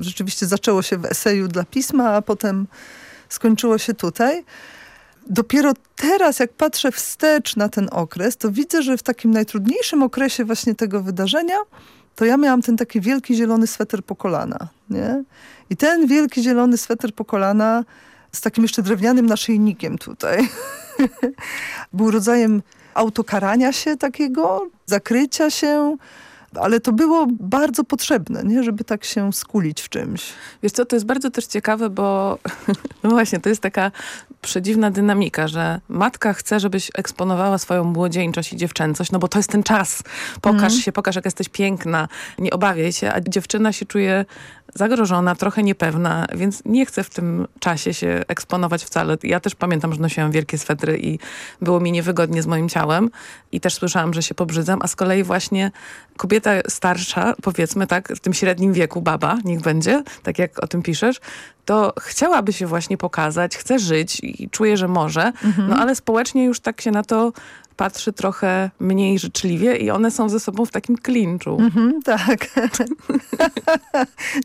rzeczywiście zaczęło się w eseju dla pisma, a potem skończyło się tutaj. Dopiero teraz, jak patrzę wstecz na ten okres, to widzę, że w takim najtrudniejszym okresie właśnie tego wydarzenia, to ja miałam ten taki wielki zielony sweter po kolana. Nie? I ten wielki zielony sweter po kolana z takim jeszcze drewnianym naszyjnikiem tutaj był rodzajem autokarania się takiego, zakrycia się, ale to było bardzo potrzebne, nie? żeby tak się skulić w czymś. Wiesz co, to jest bardzo też ciekawe, bo no właśnie, to jest taka przedziwna dynamika, że matka chce, żebyś eksponowała swoją młodzieńczość i dziewczęcość, no bo to jest ten czas. Pokaż mm. się, pokaż jak jesteś piękna, nie obawiaj się, a dziewczyna się czuje zagrożona, trochę niepewna, więc nie chcę w tym czasie się eksponować wcale. Ja też pamiętam, że nosiłam wielkie swetry i było mi niewygodnie z moim ciałem i też słyszałam, że się pobrzydzam, a z kolei właśnie kobieta starsza, powiedzmy tak, w tym średnim wieku, baba, niech będzie, tak jak o tym piszesz, to chciałaby się właśnie pokazać, chce żyć i czuje, że może, mhm. no ale społecznie już tak się na to patrzy trochę mniej życzliwie i one są ze sobą w takim klinczu. Mhm, tak.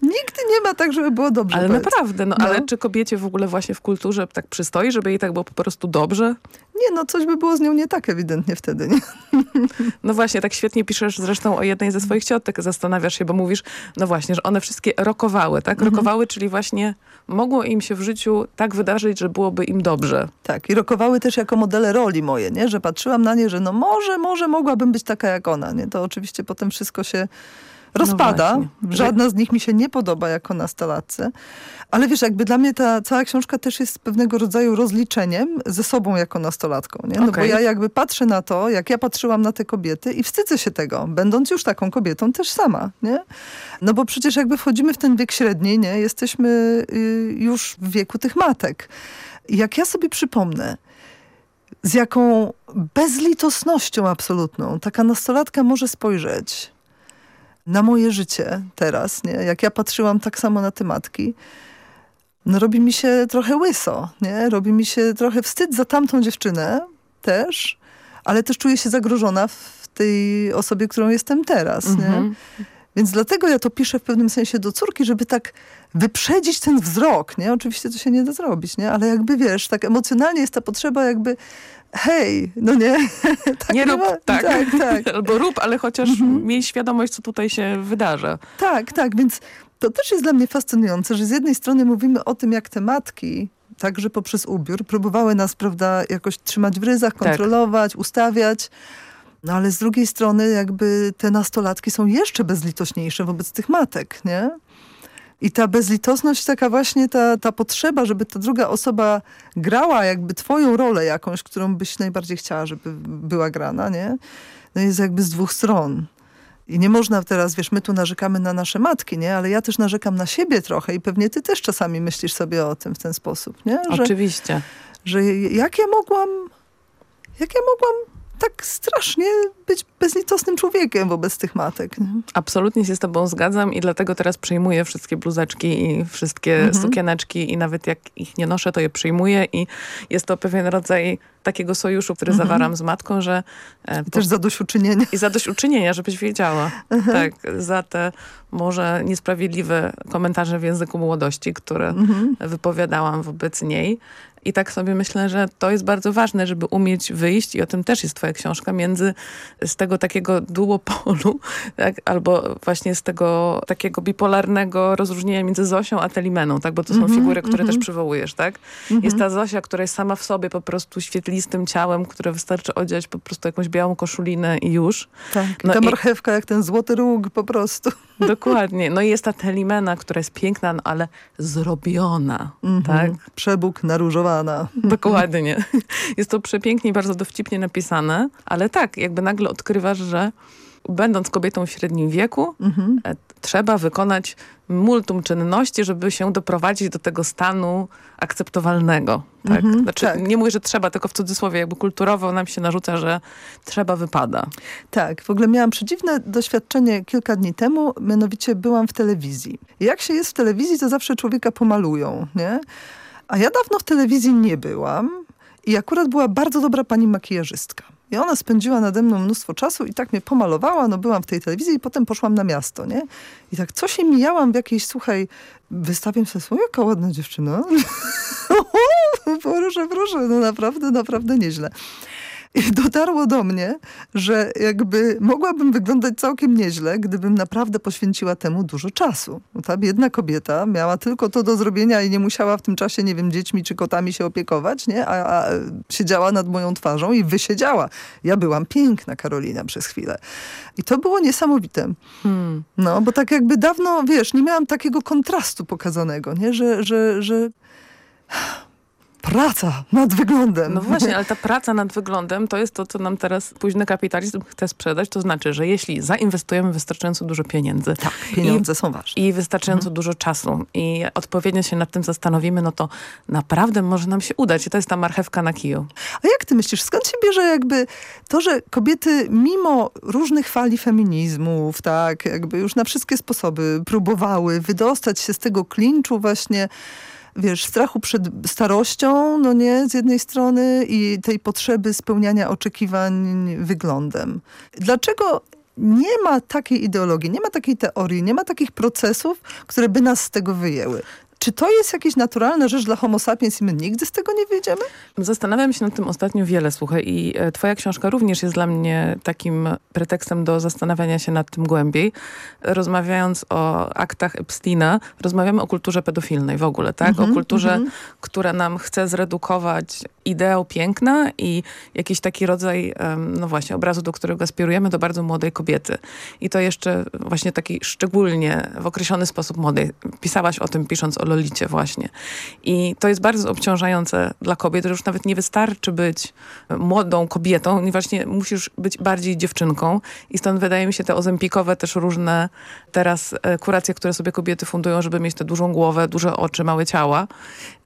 Nigdy nie ma tak, żeby było dobrze. Ale powiedz. naprawdę, no, no, ale czy kobiecie w ogóle właśnie w kulturze tak przystoi, żeby jej tak było po prostu dobrze? Nie, no coś by było z nią nie tak ewidentnie wtedy, nie? No właśnie, tak świetnie piszesz zresztą o jednej ze swoich ciotek, zastanawiasz się, bo mówisz, no właśnie, że one wszystkie rokowały, tak? Mhm. Rokowały, czyli właśnie mogło im się w życiu tak wydarzyć, że byłoby im dobrze. Tak, i rokowały też jako modele roli moje, nie? Że patrzyłam na nie, że no może, może mogłabym być taka jak ona, nie? To oczywiście potem wszystko się rozpada. No Żadna z nich mi się nie podoba jako nastolatce. Ale wiesz, jakby dla mnie ta cała książka też jest pewnego rodzaju rozliczeniem ze sobą jako nastolatką. Nie? No okay. bo ja jakby patrzę na to, jak ja patrzyłam na te kobiety i wstydzę się tego, będąc już taką kobietą też sama. Nie? No bo przecież jakby wchodzimy w ten wiek średni, nie? jesteśmy y, już w wieku tych matek. I jak ja sobie przypomnę, z jaką bezlitosnością absolutną taka nastolatka może spojrzeć na moje życie teraz, nie? jak ja patrzyłam tak samo na te matki, no robi mi się trochę łyso, nie? robi mi się trochę wstyd za tamtą dziewczynę też, ale też czuję się zagrożona w tej osobie, którą jestem teraz. Nie? Mhm. Więc dlatego ja to piszę w pewnym sensie do córki, żeby tak wyprzedzić ten wzrok, nie? Oczywiście to się nie da zrobić, nie? Ale jakby wiesz, tak emocjonalnie jest ta potrzeba jakby hej, no nie? tak nie rób, tak. tak, tak. Albo rób, ale chociaż mhm. miej świadomość, co tutaj się wydarza. Tak, tak, więc to też jest dla mnie fascynujące, że z jednej strony mówimy o tym, jak te matki także poprzez ubiór próbowały nas, prawda, jakoś trzymać w ryzach, tak. kontrolować, tak. ustawiać, no ale z drugiej strony jakby te nastolatki są jeszcze bezlitośniejsze wobec tych matek, nie? I ta bezlitosność, taka właśnie ta, ta potrzeba, żeby ta druga osoba grała jakby twoją rolę jakąś, którą byś najbardziej chciała, żeby była grana, nie? No jest jakby z dwóch stron. I nie można teraz, wiesz, my tu narzekamy na nasze matki, nie? Ale ja też narzekam na siebie trochę i pewnie ty też czasami myślisz sobie o tym w ten sposób, nie? Że, Oczywiście. Że jak ja mogłam, jak ja mogłam tak strasznie być bezlitosnym człowiekiem wobec tych matek. Nie? Absolutnie się z tobą zgadzam i dlatego teraz przyjmuję wszystkie bluzeczki i wszystkie mhm. sukieneczki i nawet jak ich nie noszę, to je przyjmuję i jest to pewien rodzaj takiego sojuszu, który mhm. zawaram z matką, że... E, I też zadośćuczynienia. I zadośćuczynienia, żebyś wiedziała. Tak, za te może niesprawiedliwe komentarze w języku młodości, które mhm. wypowiadałam wobec niej. I tak sobie myślę, że to jest bardzo ważne, żeby umieć wyjść i o tym też jest twoja książka, między z tego takiego duopolu, tak? albo właśnie z tego takiego bipolarnego rozróżnienia między Zosią a Telimeną, tak? bo to są mm -hmm, figury, które mm -hmm. też przywołujesz. tak? Mm -hmm. Jest ta Zosia, która jest sama w sobie po prostu świetlistym ciałem, które wystarczy odziać po prostu jakąś białą koszulinę i już. Tak, no ta i... marchewka jak ten złoty róg po prostu. Dokładnie. No i jest ta Telimena, która jest piękna, no ale zrobiona. Mm -hmm. tak? Przebóg naróżowana. Dokładnie. Jest to przepięknie i bardzo dowcipnie napisane, ale tak, jakby nagle odkrywasz, że będąc kobietą w średnim wieku, mhm. E, trzeba wykonać multum czynności, żeby się doprowadzić do tego stanu akceptowalnego. Tak? Mhm, znaczy, tak. Nie mówię, że trzeba, tylko w cudzysłowie jakby kulturowo nam się narzuca, że trzeba wypada. Tak, w ogóle miałam przedziwne doświadczenie kilka dni temu, mianowicie byłam w telewizji. Jak się jest w telewizji, to zawsze człowieka pomalują, nie? A ja dawno w telewizji nie byłam i akurat była bardzo dobra pani makijażystka. I ona spędziła nade mną mnóstwo czasu i tak mnie pomalowała, no byłam w tej telewizji i potem poszłam na miasto, nie? I tak co się mijałam w jakiejś, słuchaj, wystawiam sobie, o jaka ładna dziewczyna. proszę, proszę, no naprawdę, naprawdę nieźle. I dotarło do mnie, że jakby mogłabym wyglądać całkiem nieźle, gdybym naprawdę poświęciła temu dużo czasu. Bo ta biedna kobieta miała tylko to do zrobienia i nie musiała w tym czasie, nie wiem, dziećmi czy kotami się opiekować, nie? A, a siedziała nad moją twarzą i wysiedziała. Ja byłam piękna, Karolina, przez chwilę. I to było niesamowite. Hmm. No, bo tak jakby dawno, wiesz, nie miałam takiego kontrastu pokazanego, nie? Że, że, że praca nad wyglądem. No właśnie, ale ta praca nad wyglądem to jest to, co nam teraz późny kapitalizm chce sprzedać. To znaczy, że jeśli zainwestujemy wystarczająco dużo pieniędzy. Tak, pieniądze i, są ważne. I wystarczająco mhm. dużo czasu i odpowiednio się nad tym zastanowimy, no to naprawdę może nam się udać. I to jest ta marchewka na kiju. A jak ty myślisz, skąd się bierze jakby to, że kobiety mimo różnych fali feminizmów, tak, jakby już na wszystkie sposoby próbowały wydostać się z tego klinczu właśnie wiesz, strachu przed starością, no nie, z jednej strony i tej potrzeby spełniania oczekiwań wyglądem. Dlaczego nie ma takiej ideologii, nie ma takiej teorii, nie ma takich procesów, które by nas z tego wyjęły. Czy to jest jakaś naturalna rzecz dla homo sapiens i my nigdy z tego nie wyjdziemy? Zastanawiam się nad tym ostatnio wiele, słuchaj, i e, twoja książka również jest dla mnie takim pretekstem do zastanawiania się nad tym głębiej. Rozmawiając o aktach Epsteina, rozmawiamy o kulturze pedofilnej w ogóle, tak? Mm -hmm, o kulturze, mm -hmm. która nam chce zredukować ideał piękna i jakiś taki rodzaj, no właśnie, obrazu, do którego aspirujemy, do bardzo młodej kobiety. I to jeszcze właśnie taki szczególnie w określony sposób młodej. Pisałaś o tym, pisząc o Lolicie właśnie. I to jest bardzo obciążające dla kobiet, że już nawet nie wystarczy być młodą kobietą, właśnie musisz być bardziej dziewczynką i stąd wydaje mi się te ozempikowe też różne teraz e, kuracje, które sobie kobiety fundują, żeby mieć tę dużą głowę, duże oczy, małe ciała.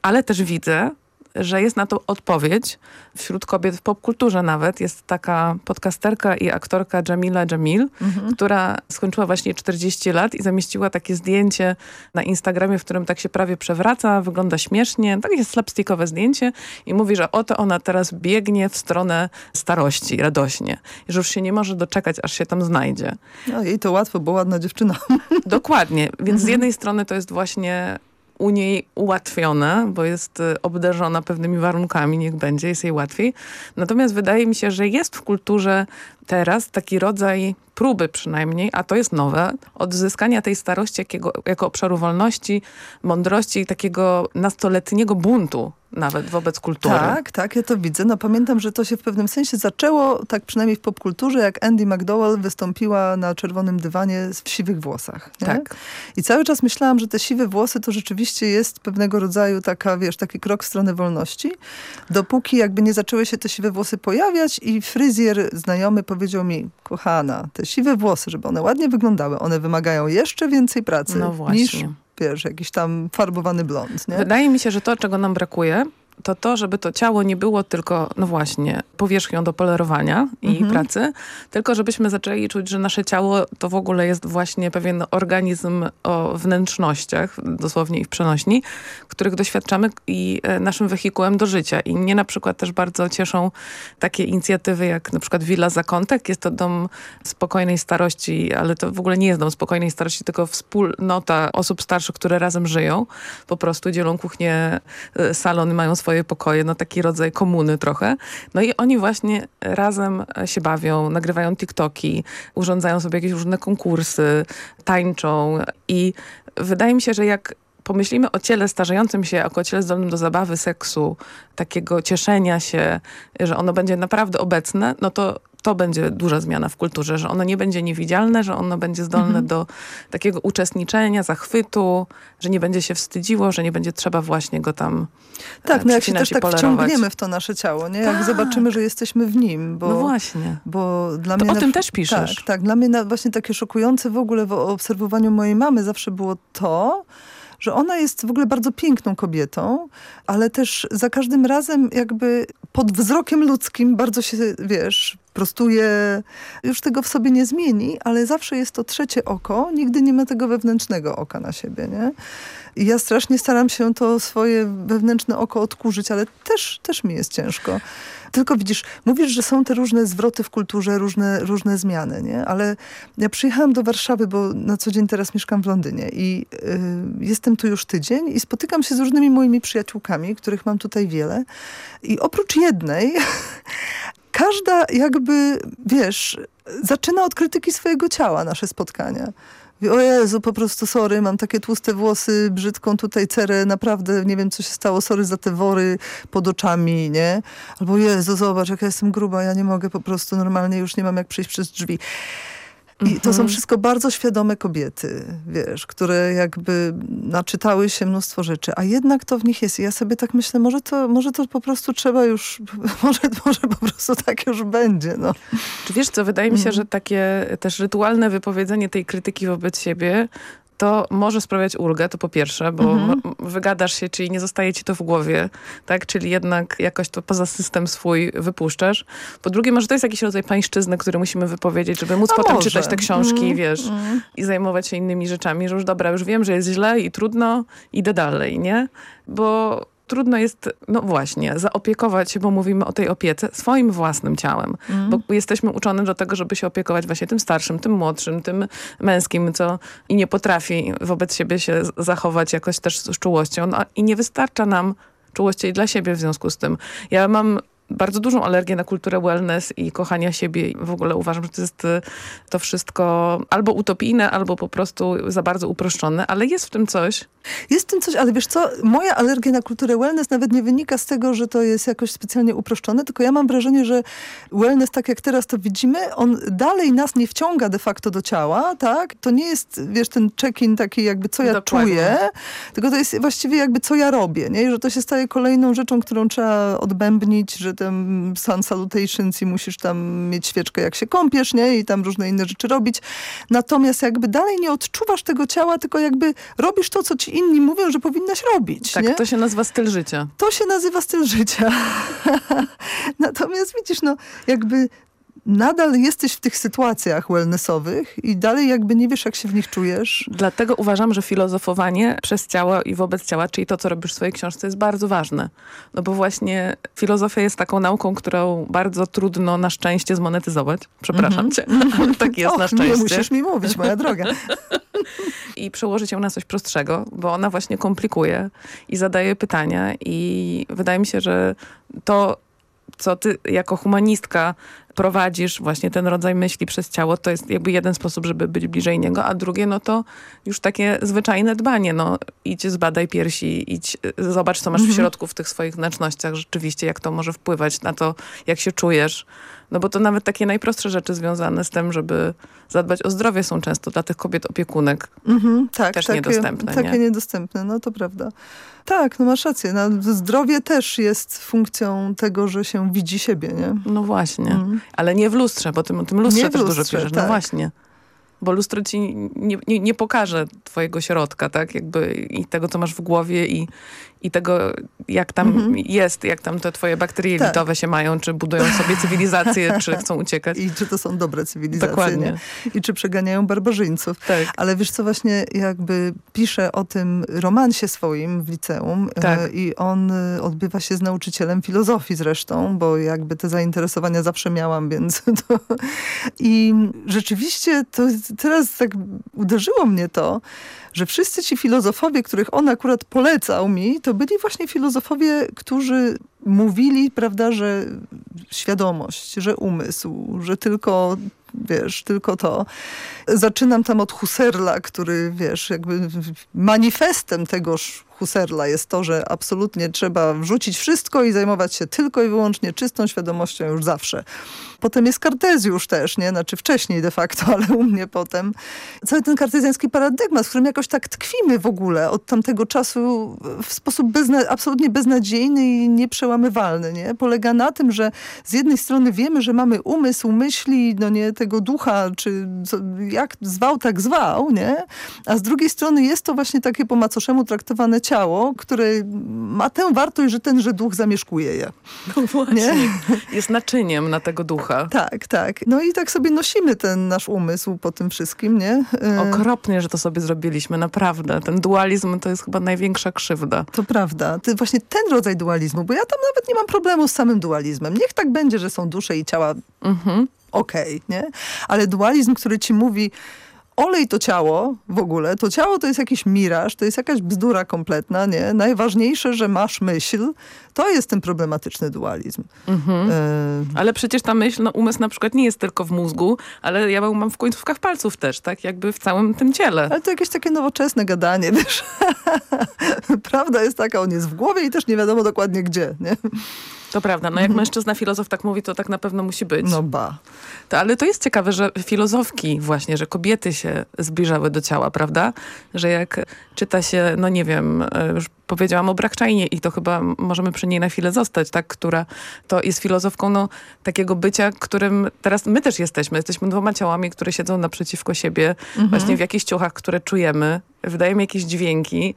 Ale też widzę, że jest na to odpowiedź wśród kobiet w popkulturze nawet. Jest taka podcasterka i aktorka Jamila Jamil, mhm. która skończyła właśnie 40 lat i zamieściła takie zdjęcie na Instagramie, w którym tak się prawie przewraca, wygląda śmiesznie. Takie slapstickowe zdjęcie i mówi, że oto ona teraz biegnie w stronę starości radośnie. I że już się nie może doczekać, aż się tam znajdzie. No jej to łatwo, bo ładna dziewczyna. Dokładnie. Więc mhm. z jednej strony to jest właśnie u niej ułatwione, bo jest y, obdarzona pewnymi warunkami, niech będzie, jest jej łatwiej. Natomiast wydaje mi się, że jest w kulturze teraz taki rodzaj próby przynajmniej, a to jest nowe, odzyskania tej starości jakiego, jako obszaru wolności, mądrości i takiego nastoletniego buntu nawet wobec kultury. Tak, tak, ja to widzę. No pamiętam, że to się w pewnym sensie zaczęło, tak przynajmniej w popkulturze, jak Andy McDowell wystąpiła na czerwonym dywanie w siwych włosach. Nie? Tak. I cały czas myślałam, że te siwe włosy to rzeczywiście jest pewnego rodzaju taka, wiesz, taki krok w stronę wolności, dopóki jakby nie zaczęły się te siwe włosy pojawiać i fryzjer znajomy powiedział mi, kochana, te siwe włosy, żeby one ładnie wyglądały, one wymagają jeszcze więcej pracy no niż wiesz, jakiś tam farbowany blond. Nie? Wydaje mi się, że to, czego nam brakuje, to to, żeby to ciało nie było tylko, no właśnie, powierzchnią do polerowania i Mhm. pracy, tylko żebyśmy zaczęli czuć, że nasze ciało to w ogóle jest właśnie pewien organizm o wnętrznościach, dosłownie i w przenośni, których doświadczamy i e, naszym wehikułem do życia. I mnie na przykład też bardzo cieszą takie inicjatywy jak na przykład Villa Zakątek. Jest to dom spokojnej starości, ale to w ogóle nie jest dom spokojnej starości, tylko wspólnota osób starszych, które razem żyją. Po prostu dzielą kuchnię, e, salon, mają swoje pokoje, no taki rodzaj komuny trochę. No i oni właśnie razem się bawią, nagrywają TikToki, urządzają sobie jakieś różne konkursy, tańczą i wydaje mi się, że jak pomyślimy o ciele starzejącym się jako o ciele zdolnym do zabawy, seksu, takiego cieszenia się, że ono będzie naprawdę obecne, no to to będzie duża zmiana w kulturze, że ono nie będzie niewidzialne, że ono będzie zdolne Mhm. do takiego uczestniczenia, zachwytu, że nie będzie się wstydziło, że nie będzie trzeba właśnie go tam Tak, e, no jak się też tak polerować. wciągniemy w to nasze ciało, nie? Jak Tak. zobaczymy, że jesteśmy w nim. Bo, No właśnie. Bo dla To mnie o tym też piszesz. Tak, tak. Dla mnie właśnie takie szokujące w ogóle w obserwowaniu mojej mamy zawsze było to, że ona jest w ogóle bardzo piękną kobietą, ale też za każdym razem jakby pod wzrokiem ludzkim bardzo się, wiesz, prostuje, już tego w sobie nie zmieni, ale zawsze jest to trzecie oko, nigdy nie ma tego wewnętrznego oka na siebie, nie? I ja strasznie staram się to swoje wewnętrzne oko odkurzyć, ale też, też mi jest ciężko. Tylko widzisz, mówisz, że są te różne zwroty w kulturze, różne, różne zmiany, nie? Ale ja przyjechałam do Warszawy, bo na co dzień teraz mieszkam w Londynie i y, jestem tu już tydzień i spotykam się z różnymi moimi przyjaciółkami, których mam tutaj wiele. I oprócz jednej, każda jakby, wiesz, zaczyna od krytyki swojego ciała nasze spotkania. O Jezu, po prostu sorry, mam takie tłuste włosy, brzydką tutaj cerę, naprawdę nie wiem, co się stało, sorry za te wory pod oczami, nie? Albo Jezu, zobacz, jak ja jestem gruba, ja nie mogę po prostu normalnie, już nie mam jak przejść przez drzwi. I to są Mhm. wszystko bardzo świadome kobiety, wiesz, które jakby naczytały się mnóstwo rzeczy, a jednak to w nich jest. I ja sobie tak myślę, może to, może to po prostu trzeba już, może, może po prostu tak już będzie, no. Czy wiesz co, wydaje mi się, Mhm. że takie też rytualne wypowiedzenie tej krytyki wobec siebie to może sprawiać ulgę, to po pierwsze, bo Mhm. wygadasz się, czyli nie zostaje ci to w głowie, tak? Czyli jednak jakoś to poza system swój wypuszczasz. Po drugie, może to jest jakiś rodzaj pańszczyzny, który musimy wypowiedzieć, żeby móc A potem może. czytać te książki, Mm, wiesz, mm. i zajmować się innymi rzeczami, że już dobra, już wiem, że jest źle i trudno, idę dalej, nie? Bo trudno jest, no właśnie, zaopiekować się, bo mówimy o tej opiece, swoim własnym ciałem. Mm. Bo jesteśmy uczone do tego, żeby się opiekować właśnie tym starszym, tym młodszym, tym męskim, co i nie potrafi wobec siebie się zachować jakoś też z czułością. No, I nie wystarcza nam czułości dla siebie w związku z tym. Ja mam bardzo dużą alergię na kulturę wellness i kochania siebie. I W ogóle uważam, że to jest y, to wszystko albo utopijne, albo po prostu za bardzo uproszczone, ale jest w tym coś. Jest w tym coś, ale wiesz co, moja alergia na kulturę wellness nawet nie wynika z tego, że to jest jakoś specjalnie uproszczone, tylko ja mam wrażenie, że wellness, tak jak teraz to widzimy, on dalej nas nie wciąga de facto do ciała, tak? To nie jest, wiesz, ten check-in taki jakby, co ja Dokładnie. czuję, tylko to jest właściwie jakby, co ja robię, nie? I że to się staje kolejną rzeczą, którą trzeba odbębnić, że tam sun salutations i musisz tam mieć świeczkę, jak się kąpiesz, nie? I tam różne inne rzeczy robić. Natomiast jakby dalej nie odczuwasz tego ciała, tylko jakby robisz to, co ci inni mówią, że powinnaś robić, Tak, nie? to się nazywa styl życia. To się nazywa styl życia. Natomiast widzisz, no jakby nadal jesteś w tych sytuacjach wellnessowych i dalej jakby nie wiesz, jak się w nich czujesz. Dlatego uważam, że filozofowanie przez ciało i wobec ciała, czyli to, co robisz w swojej książce, jest bardzo ważne. No bo właśnie filozofia jest taką nauką, którą bardzo trudno na szczęście zmonetyzować. Przepraszam cię, ale tak jest Och, na szczęście. Nie musisz mi mówić, moja droga. I przełożyć ją na coś prostszego, bo ona właśnie komplikuje i zadaje pytania i wydaje mi się, że to, co ty jako humanistka prowadzisz właśnie ten rodzaj myśli przez ciało, to jest jakby jeden sposób, żeby być bliżej niego, a drugie no to już takie zwyczajne dbanie, no idź zbadaj piersi, idź zobacz co masz w Mhm. środku w tych swoich wnętrznościach rzeczywiście, jak to może wpływać na to, jak się czujesz. No bo to nawet takie najprostsze rzeczy związane z tym, żeby zadbać o zdrowie są często dla tych kobiet opiekunek Mhm, tak, też takie, niedostępne. Takie nie? niedostępne, no to prawda. Tak, no masz rację. No, zdrowie też jest funkcją tego, że się widzi siebie, nie? No właśnie, Mhm. ale nie w lustrze, bo tym, tym lustrze Nie też dużo lustrze, piszesz. No tak. właśnie. Bo lustro ci nie, nie, nie pokaże twojego środka, tak? Jakby i tego, co masz w głowie i, i tego, jak tam Mhm. jest, jak tam te twoje bakterie Tak. jelitowe się mają, czy budują sobie cywilizację, czy chcą uciekać. I czy to są dobre cywilizacje, Dokładnie. nie? I czy przeganiają barbarzyńców. Tak. Ale wiesz co, właśnie jakby piszę o tym romansie swoim w liceum Tak. e, i on e, odbywa się z nauczycielem filozofii zresztą, bo jakby te zainteresowania zawsze miałam, więc to... I rzeczywiście to teraz tak uderzyło mnie to, że wszyscy ci filozofowie, których on akurat polecał mi, to byli właśnie filozofowie, którzy mówili, prawda, że świadomość, że umysł, że tylko wiesz, tylko to. Zaczynam tam od Husserla, który, wiesz, jakby manifestem tegoż Husserla jest to, że absolutnie trzeba wrzucić wszystko i zajmować się tylko i wyłącznie czystą świadomością już zawsze. Potem jest Kartezjusz też, nie? Znaczy wcześniej de facto, ale u mnie potem. Cały ten kartezjański paradygmat, w którym jakoś tak tkwimy w ogóle od tamtego czasu w sposób bezna absolutnie beznadziejny i nieprzełamywalny, nie? Polega na tym, że z jednej strony wiemy, że mamy umysł, myśli, no nie, tego ducha, czy jak zwał, tak zwał, nie? A z drugiej strony jest to właśnie takie po macoszemu traktowane ciało, które ma tę wartość, że tenże duch zamieszkuje je. No właśnie. Jest naczyniem na tego ducha. Tak, tak. No i tak sobie nosimy ten nasz umysł po tym wszystkim, nie? E, Okropnie, że to sobie zrobiliśmy, naprawdę. Ten dualizm to jest chyba największa krzywda. To prawda. To właśnie ten rodzaj dualizmu, bo ja tam nawet nie mam problemu z samym dualizmem. Niech tak będzie, że są dusze i ciała Mhm. Okej, nie? Ale dualizm, który ci mówi olej to ciało w ogóle, to ciało to jest jakiś miraż, to jest jakaś bzdura kompletna, nie? Najważniejsze, że masz myśl, to jest ten problematyczny dualizm. Mhm. E, Ale przecież ta myśl, no umysł na przykład nie jest tylko w mózgu, ale ja mam w końcówkach palców też, tak? Jakby w całym tym ciele. Ale to jakieś takie nowoczesne gadanie, wiesz. Prawda jest taka, on jest w głowie i też nie wiadomo dokładnie gdzie, nie? To prawda. No jak mężczyzna filozof tak mówi, to tak na pewno musi być. No ba. To, ale to jest ciekawe, że filozofki właśnie, że kobiety się zbliżały do ciała, prawda? Że jak czyta się, no nie wiem, e, już powiedziałam o Brachczajnie i to chyba możemy przy niej na chwilę zostać, tak? Która to jest filozofką no, takiego bycia, którym teraz my też jesteśmy. Jesteśmy dwoma ciałami, które siedzą naprzeciwko siebie, Mhm. właśnie w jakichś ciuchach, które czujemy, wydajemy jakieś dźwięki.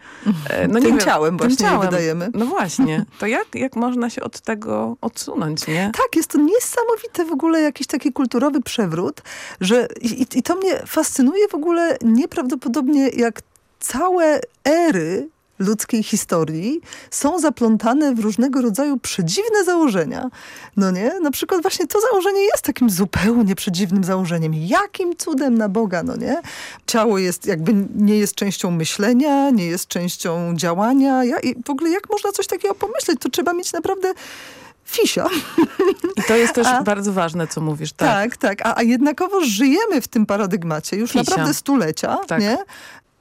E, No, nie Tym wiem, ciałem właśnie je wydajemy. No właśnie. To jak, jak można się od tego odsunąć, nie? Tak, jest to niesamowity w ogóle jakiś taki kulturowy przewrót, że i, i to mnie fascynuje w ogóle nieprawdopodobnie, jak całe ery ludzkiej historii są zaplątane w różnego rodzaju przedziwne założenia. No nie? Na przykład właśnie to założenie jest takim zupełnie przedziwnym założeniem. Jakim cudem na Boga, no nie? Ciało jest jakby nie jest częścią myślenia, nie jest częścią działania. Ja, I w ogóle jak można coś takiego pomyśleć? To trzeba mieć naprawdę fisia. I to jest też A- bardzo ważne, co mówisz. Tak. Tak, tak. A, a jednakowoż żyjemy w tym paradygmacie już Fisia. naprawdę stulecia, Tak. nie?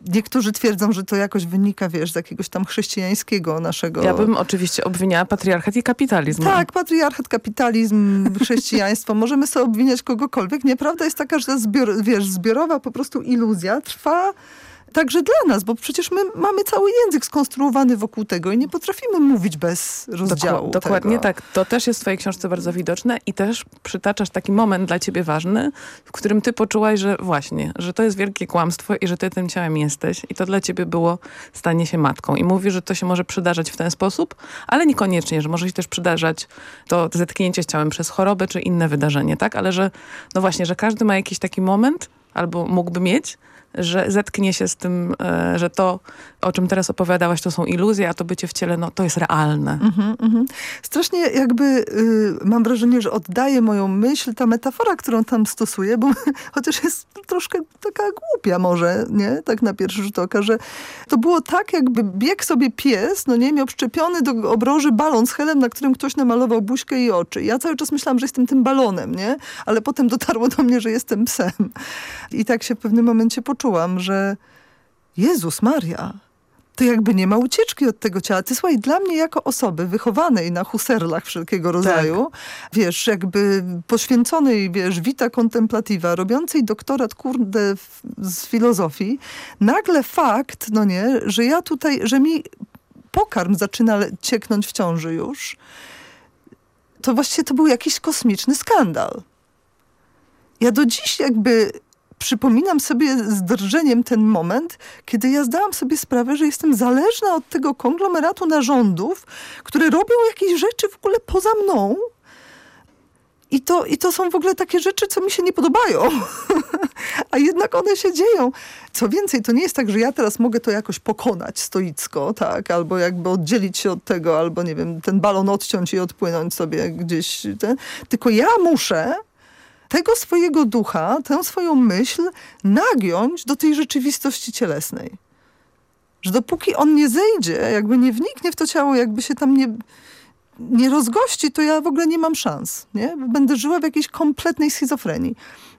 Niektórzy twierdzą, że to jakoś wynika, wiesz, z jakiegoś tam chrześcijańskiego naszego... Ja bym oczywiście obwiniała patriarchat i kapitalizm. Tak, patriarchat, kapitalizm, chrześcijaństwo. Możemy sobie obwiniać kogokolwiek. Nieprawda jest taka, że zbior, wiesz, zbiorowa po prostu iluzja trwa także dla nas, bo przecież my mamy cały język skonstruowany wokół tego i nie potrafimy mówić bez rozdziału Doku- dokładnie tego. tak. To też jest w twojej książce bardzo widoczne i też przytaczasz taki moment dla ciebie ważny, w którym ty poczułaś, że właśnie, że to jest wielkie kłamstwo i że ty tym ciałem jesteś i to dla ciebie było stanie się matką. I mówi, że to się może przydarzać w ten sposób, ale niekoniecznie, że może się też przydarzać to zetknięcie z ciałem przez chorobę czy inne wydarzenie, tak? Ale że no właśnie, że każdy ma jakiś taki moment albo mógłby mieć, że zetknie się z tym, e, że to, o czym teraz opowiadałaś, to są iluzje, a to bycie w ciele, no to jest realne. Mhm, mhm. Strasznie jakby y, mam wrażenie, że oddaje moją myśl ta metafora, którą tam stosuję, bo chociaż jest troszkę taka głupia może, nie? Tak na pierwszy rzut oka, że to było tak, jakby biegł sobie pies, no nie, miał przyczepiony do obroży balon z helem, na którym ktoś namalował buźkę i oczy. Ja cały czas myślałam, że jestem tym balonem, nie? Ale potem dotarło do mnie, że jestem psem. I tak się w pewnym momencie poczułam, że Jezus Maria, to jakby nie ma ucieczki od tego ciała. Ty słuchaj, dla mnie jako osoby wychowanej na huserlach wszelkiego rodzaju, tak. wiesz, jakby poświęconej, wiesz, vita contemplativa, robiącej doktorat, kurde, z filozofii, nagle fakt, no nie, że ja tutaj, że mi pokarm zaczyna cieknąć w ciąży już, to właściwie to był jakiś kosmiczny skandal. Ja do dziś jakby przypominam sobie z drżeniem ten moment, kiedy ja zdałam sobie sprawę, że jestem zależna od tego konglomeratu narządów, które robią jakieś rzeczy w ogóle poza mną. I to, I to są w ogóle takie rzeczy, co mi się nie podobają. A jednak one się dzieją. Co więcej, to nie jest tak, że ja teraz mogę to jakoś pokonać stoicko, tak? Albo jakby oddzielić się od tego, albo nie wiem, ten balon odciąć i odpłynąć sobie gdzieś. Ten. Tylko ja muszę tego swojego ducha, tę swoją myśl nagiąć do tej rzeczywistości cielesnej. Że dopóki on nie zejdzie, jakby nie wniknie w to ciało, jakby się tam nie, nie rozgości, to ja w ogóle nie mam szans. Nie? Będę żyła w jakiejś kompletnej schizofrenii.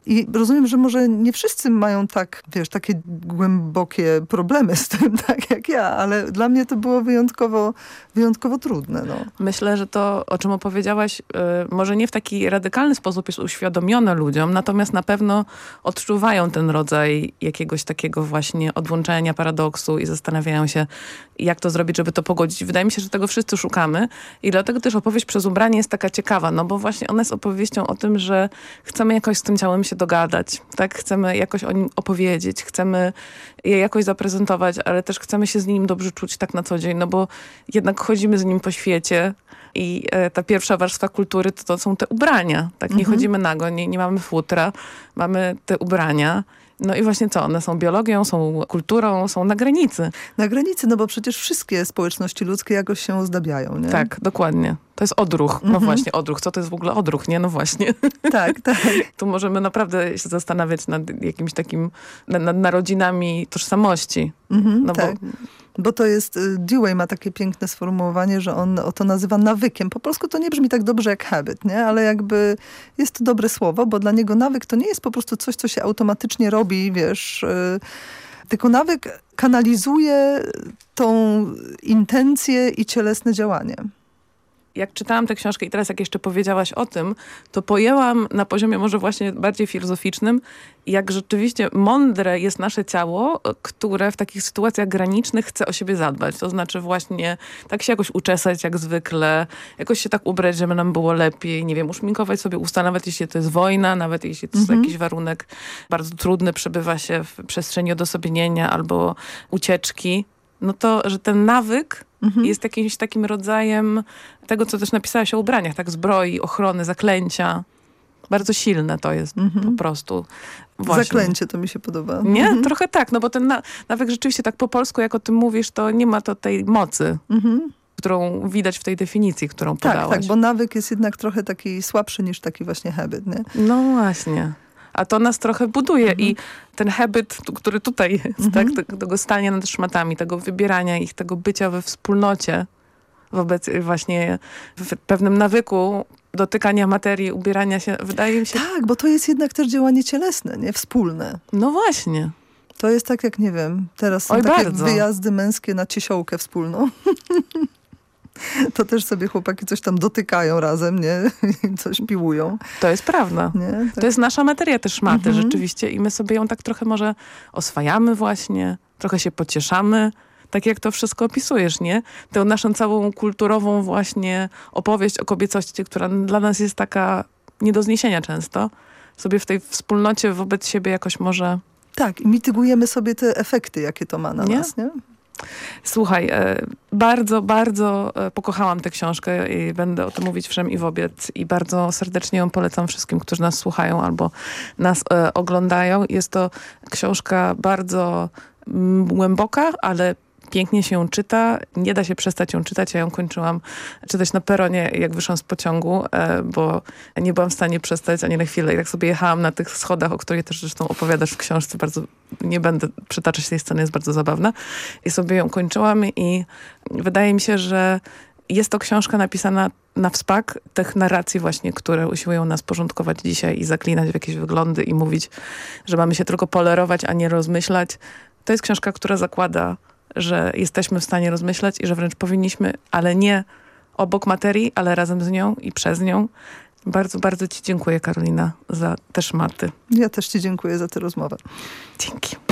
I rozumiem, że może nie wszyscy mają tak, wiesz, takie głębokie problemy z tym, tak jak ja, ale dla mnie to było wyjątkowo, wyjątkowo trudne. No. Myślę, że to, o czym opowiedziałaś, yy, może nie w taki radykalny sposób jest uświadomione ludziom, natomiast na pewno odczuwają ten rodzaj jakiegoś takiego właśnie odłączenia, paradoksu i zastanawiają się, jak to zrobić, żeby to pogodzić. Wydaje mi się, że tego wszyscy szukamy i dlatego też opowieść przez ubranie jest taka ciekawa, no bo właśnie ona jest opowieścią o tym, że chcemy jakoś z tym ciałem się dogadać, tak? Chcemy jakoś o nim opowiedzieć, chcemy je jakoś zaprezentować, ale też chcemy się z nim dobrze czuć tak na co dzień, no bo jednak chodzimy z nim po świecie i e, ta pierwsza warstwa kultury to, to są te ubrania, tak? Nie mhm. chodzimy nago, nie, nie mamy futra, mamy te ubrania no i właśnie co, one są biologią, są kulturą, są na granicy. Na granicy, no bo przecież wszystkie społeczności ludzkie jakoś się ozdabiają, nie? Tak, dokładnie. To jest odruch. No mhm. właśnie, odruch. Co to jest w ogóle odruch, nie? No właśnie. Tak, tak. tu możemy naprawdę się zastanawiać nad jakimś takim, nad narodzinami tożsamości. Mhm, no tak. bo bo to jest, y, Dewey ma takie piękne sformułowanie, że on to nazywa nawykiem. Po polsku to nie brzmi tak dobrze jak habit, nie? ale jakby jest to dobre słowo, bo dla niego nawyk to nie jest po prostu coś, co się automatycznie robi, wiesz, y, tylko nawyk kanalizuje tą intencję i cielesne działanie jak czytałam tę książkę i teraz jak jeszcze powiedziałaś o tym, to pojęłam na poziomie może właśnie bardziej filozoficznym, jak rzeczywiście mądre jest nasze ciało, które w takich sytuacjach granicznych chce o siebie zadbać. To znaczy właśnie tak się jakoś uczesać jak zwykle, jakoś się tak ubrać, żeby nam było lepiej, nie wiem, uszminkować sobie usta, nawet jeśli to jest wojna, nawet jeśli to jest mhm. jakiś warunek bardzo trudny, przebywa się w przestrzeni odosobnienia albo ucieczki, no to, że ten nawyk mhm. jest jakimś takim rodzajem tego, co też napisałaś o ubraniach, tak? Zbroi, ochrony, zaklęcia. Bardzo silne to jest mhm. po prostu. Właśnie. Zaklęcie to mi się podoba. Nie? Mhm. Trochę tak, no bo ten na, nawyk rzeczywiście tak po polsku, jak o tym mówisz, to nie ma to tej mocy. Mhm którą widać w tej definicji, którą tak, podałaś. Tak, bo nawyk jest jednak trochę taki słabszy niż taki właśnie habit, nie? No właśnie a to nas trochę buduje mhm. i ten habit, który tutaj jest, mhm. tak, tego stania nad szmatami, tego wybierania ich, tego bycia we wspólnocie wobec właśnie w pewnym nawyku dotykania materii, ubierania się, wydaje mi się... Tak, bo to jest jednak też działanie cielesne, nie? Wspólne. No właśnie. To jest tak jak, nie wiem, teraz są Oj, takie bardzo. wyjazdy męskie na ciesiołkę wspólną. to też sobie chłopaki coś tam dotykają razem, nie? coś piłują. To jest prawda. Nie? Tak. To jest nasza materia też szmaty mhm. rzeczywiście i my sobie ją tak trochę może oswajamy właśnie, trochę się pocieszamy, tak jak to wszystko opisujesz, nie? Tę naszą całą kulturową właśnie opowieść o kobiecości, która dla nas jest taka nie do zniesienia często, sobie w tej wspólnocie wobec siebie jakoś może... Tak, i mitygujemy sobie te efekty, jakie to ma na nie? nas, nie? Słuchaj, e, bardzo, bardzo e, pokochałam tę książkę i będę o tym mówić wszem i wobec i bardzo serdecznie ją polecam wszystkim, którzy nas słuchają albo nas e, oglądają. Jest to książka bardzo głęboka, ale pięknie się ją czyta, nie da się przestać ją czytać. Ja ją kończyłam czytać na peronie, jak wyszłam z pociągu, e, bo nie byłam w stanie przestać ani na chwilę. I tak sobie jechałam na tych schodach, o których też zresztą opowiadasz w książce. Bardzo nie będę przytaczać tej sceny, jest bardzo zabawna. I sobie ją kończyłam i wydaje mi się, że jest to książka napisana na wspak tych narracji właśnie, które usiłują nas porządkować dzisiaj i zaklinać w jakieś wyglądy i mówić, że mamy się tylko polerować, a nie rozmyślać. To jest książka, która zakłada że jesteśmy w stanie rozmyślać i że wręcz powinniśmy, ale nie obok materii, ale razem z nią i przez nią. Bardzo, bardzo Ci dziękuję, Karolina, za te szmaty. Ja też Ci dziękuję za tę rozmowę. Dzięki.